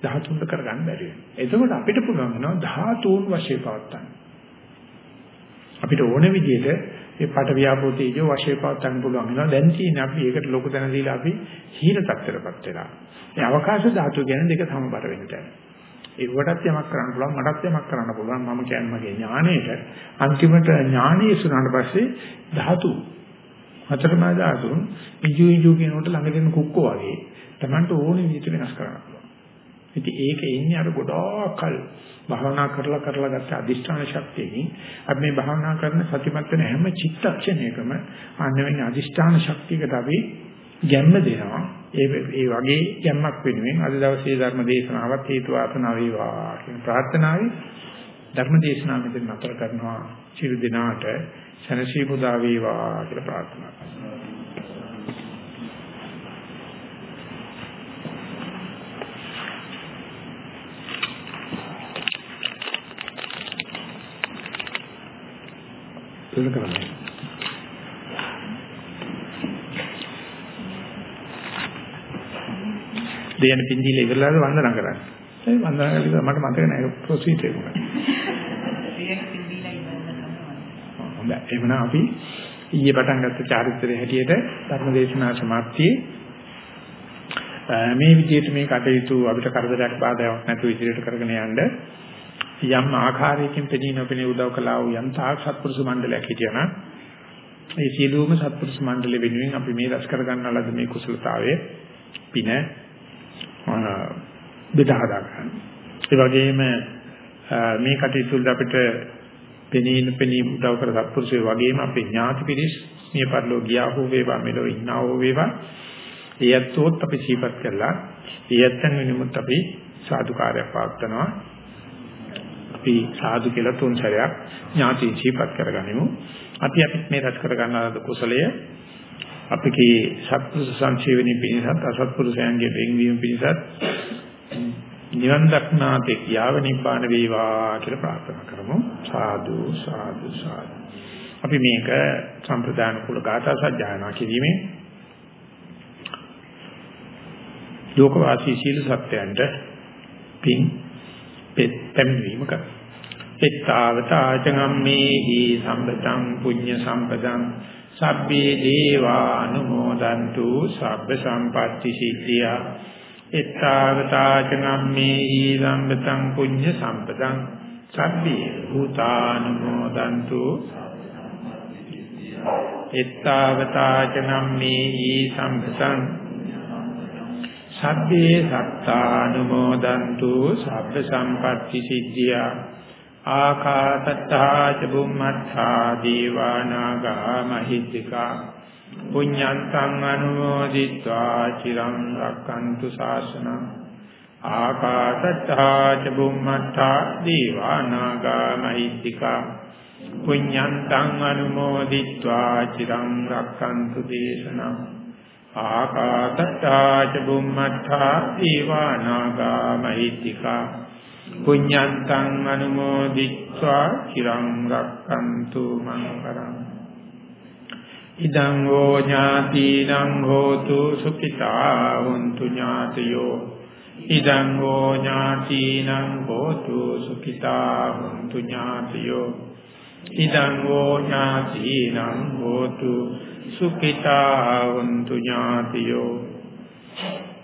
ධාතුන්ට කරගන්න බැරි වෙනවා. එතකොට අපිට පුළුවන් වෙනවා ධාතුන් වශයෙන් පවත්තන්න. අපිට ඕන විදිහට මේ පට ව්‍යාපෝ තේජෝ වශයෙන් පවත්වන්න පුළුවන් වෙනවා. දැන් තියෙන අපි ඒකට ලොකු තැන දීලා අපි හීන තත්ත්වයටපත් වෙලා. මේ අවකාශ ධාතුව ගැන දෙක සමබර වෙන්න තැන. ඒකටත් යමක් කරන්න පුළුවන් මටත් යමක් කරන්න පුළුවන් මම කියන්නේ මගේ ඥාණයට අන්තිමට ඥාණය ඉස්සරහට පස්සේ ධාතු හතරමා ධාතුන් ඉජු ඉජු කියනකොට ළඟදීන කුක්කෝ වගේ Tamanට ඕනේ විදිහට වෙනස් කරන්න පුළුවන්. ඉතින් ඒක එන්නේ අර ගොඩාක් කල් භාවනා කරලා කරලා ගත්ත අදිෂ්ඨාන ශක්තියකින් අපි මේ භාවනා කරන සතිමත් වෙන හැම චිත්තක්ෂණයකම අන්න වෙන අදිෂ්ඨාන ශක්තියකට අපි ගැම්ම දෙනවා. ඒ ඒ වගේ ගැම්මක් වෙනුවෙන් අද දවසේ ධර්ම දේශනාවත් හේතු වාසනා වේවා කියන ප්‍රාර්ථනාවයි ධර්ම දේශනාව මෙතන නතර කරනවා. චිර දිනාට සනසී මුදා වේවා කියලා ප්‍රාර්ථනා කරනවා. තුල කරන්නේ. දෙයන පින්දීලා ඉවරලාද වන්දනා කරන්නේ. ඒ වන්දනා කරලා මට මතක නැහැ ප්‍රොසීඩ් එක මොකක්ද. දෙයන පින්දීලා ඉවරලා හොඳයි. එහෙනම් අපි ඊයේ පටන් ගත්ත චාරිත්‍රයේ හැටියට ධර්මදේශනා සමාප්තියේ මේ විදිහට මේ කටයුතු අපිට කරදරයක් බාධාවක් නැතුව ඉදිරියට කරගෙන යන්න යම් ආකාරයකින් පෙනී නොපෙනී උදව් කළා වූ යම් තාක් සත්පුරුෂ මණ්ඩලයක් හිටියනම් ඒ සියලුම සත්පුරුෂ මණ්ඩල වෙනුවෙන් අපි මේ රැස් කර ගන්නාලද මේ කුසලතාවයේ පින බෙදා හදා ගන්න. ඒ වගේම මේ කටයුතු අපිට පෙනී නොපෙනී උදව් කර සත්පුරුෂයෝ වගේම අපේ ඥාති පිරිස් මේ පරිලෝ ගියා හෝ වේවා මෙලෝ ඉන්නා හෝ වේවා එයත්ෝත් අපි සීපත් කළා. එයත්න් වෙනුමුත් අපි සාදුකාරයක් පාත්නවා. අපි සාදු කියලා තුන් සැරයක් ඥාති ජීපත් කරගනිමු. අපි අපිත් මේ රැස් කරගන්න ලද කුසලය අපගේ සත්පුරුෂ සංචේවනයේ පිණිසත් අසත්පුරුෂයන්ගේ වෙන්වීම පිණිසත් නිවන් දක්නාතේ යාව නිබ්බාන වේවා කියලා ප්‍රාර්ථනා කරමු. සාදු සාදු සාදු. අපි මේක සම්ප්‍රදාන කුල ගාථා සජ්ජායනා කිරීමේ ලෝකවාසී සීල සත්‍යයන්ට පින් පෙත් පැමිණීම කරනවා. එත්තාවතාචගම්මේහි සම්පතං පුඤ්ඤ සම්පතං සබ්බේ දේවානුමෝදන්තු සබ්බ සම්පatti සිද්ධියා. එත්තාවතාචගම්මේහි සම්පතං පුඤ්ඤ සම්පතං සබ්බේ භූතානුමෝදන්තු එත්තාවතාචගම්මේහි සම්පතං සබ්බේ සත්තානුමෝදන්තු සබ්බ සම්පatti සිද්ධියා. ආකාසත්තා ච බුම්මත්තා දීවානාගා මහිත්‍තිකා පුඤ්ඤන්තං අනුමෝදිत्वा චිරං රක්칸තු ශාසනං ආකාසත්තා ච බුම්මත්තා දීවානාගා මහිත්‍තිකා පුඤ්ඤන්තං අනුමෝදිत्वा චිරං රක්칸තු දේශනං ආකාසත්තා ච බුම්මත්තා දීවානාගා මහිත්‍තිකා පුඤ්ඤන්තං අනුමෝදිත්වා චිරං රක්칸තු මං කරං. ඉදං හෝ ඥාතිනං හෝතු සුඛිතා වന്തു ඥාතයෝ. ඉදං හෝ ඥාතිනං හෝතු සුඛිතා වന്തു ඥාතයෝ. ඉදං හෝ ඥාතිනං හෝතු සුඛිතා වന്തു ඥාතයෝ.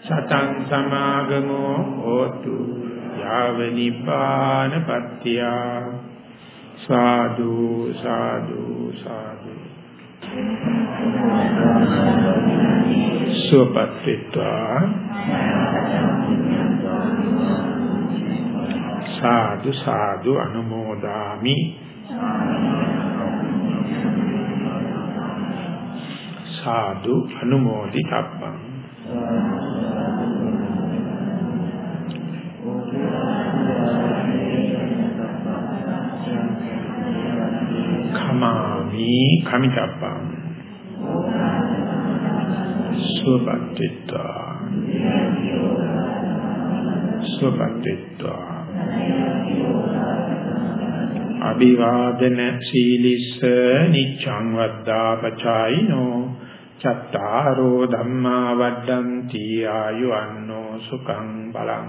සතං සමාගමෝ හෝතු යාව නිපාන පත්‍ත්‍ය සාදු සාදු සාදු. සුපත්ත්වා සාදු සාදු අනුමෝදාමි. සාදු අනුමෝදි තබ්බං කමාමි කමිතබ්බං සුපත්තිත්වා සුපත්තිත්වා අභිවාදන සීලිස්ස නිච්ඡං වද්දා පචායිනෝ චත්තාරෝ ධම්මා වඩ්ඩಂತಿ ආයුවන්නෝ සුඛං බලං.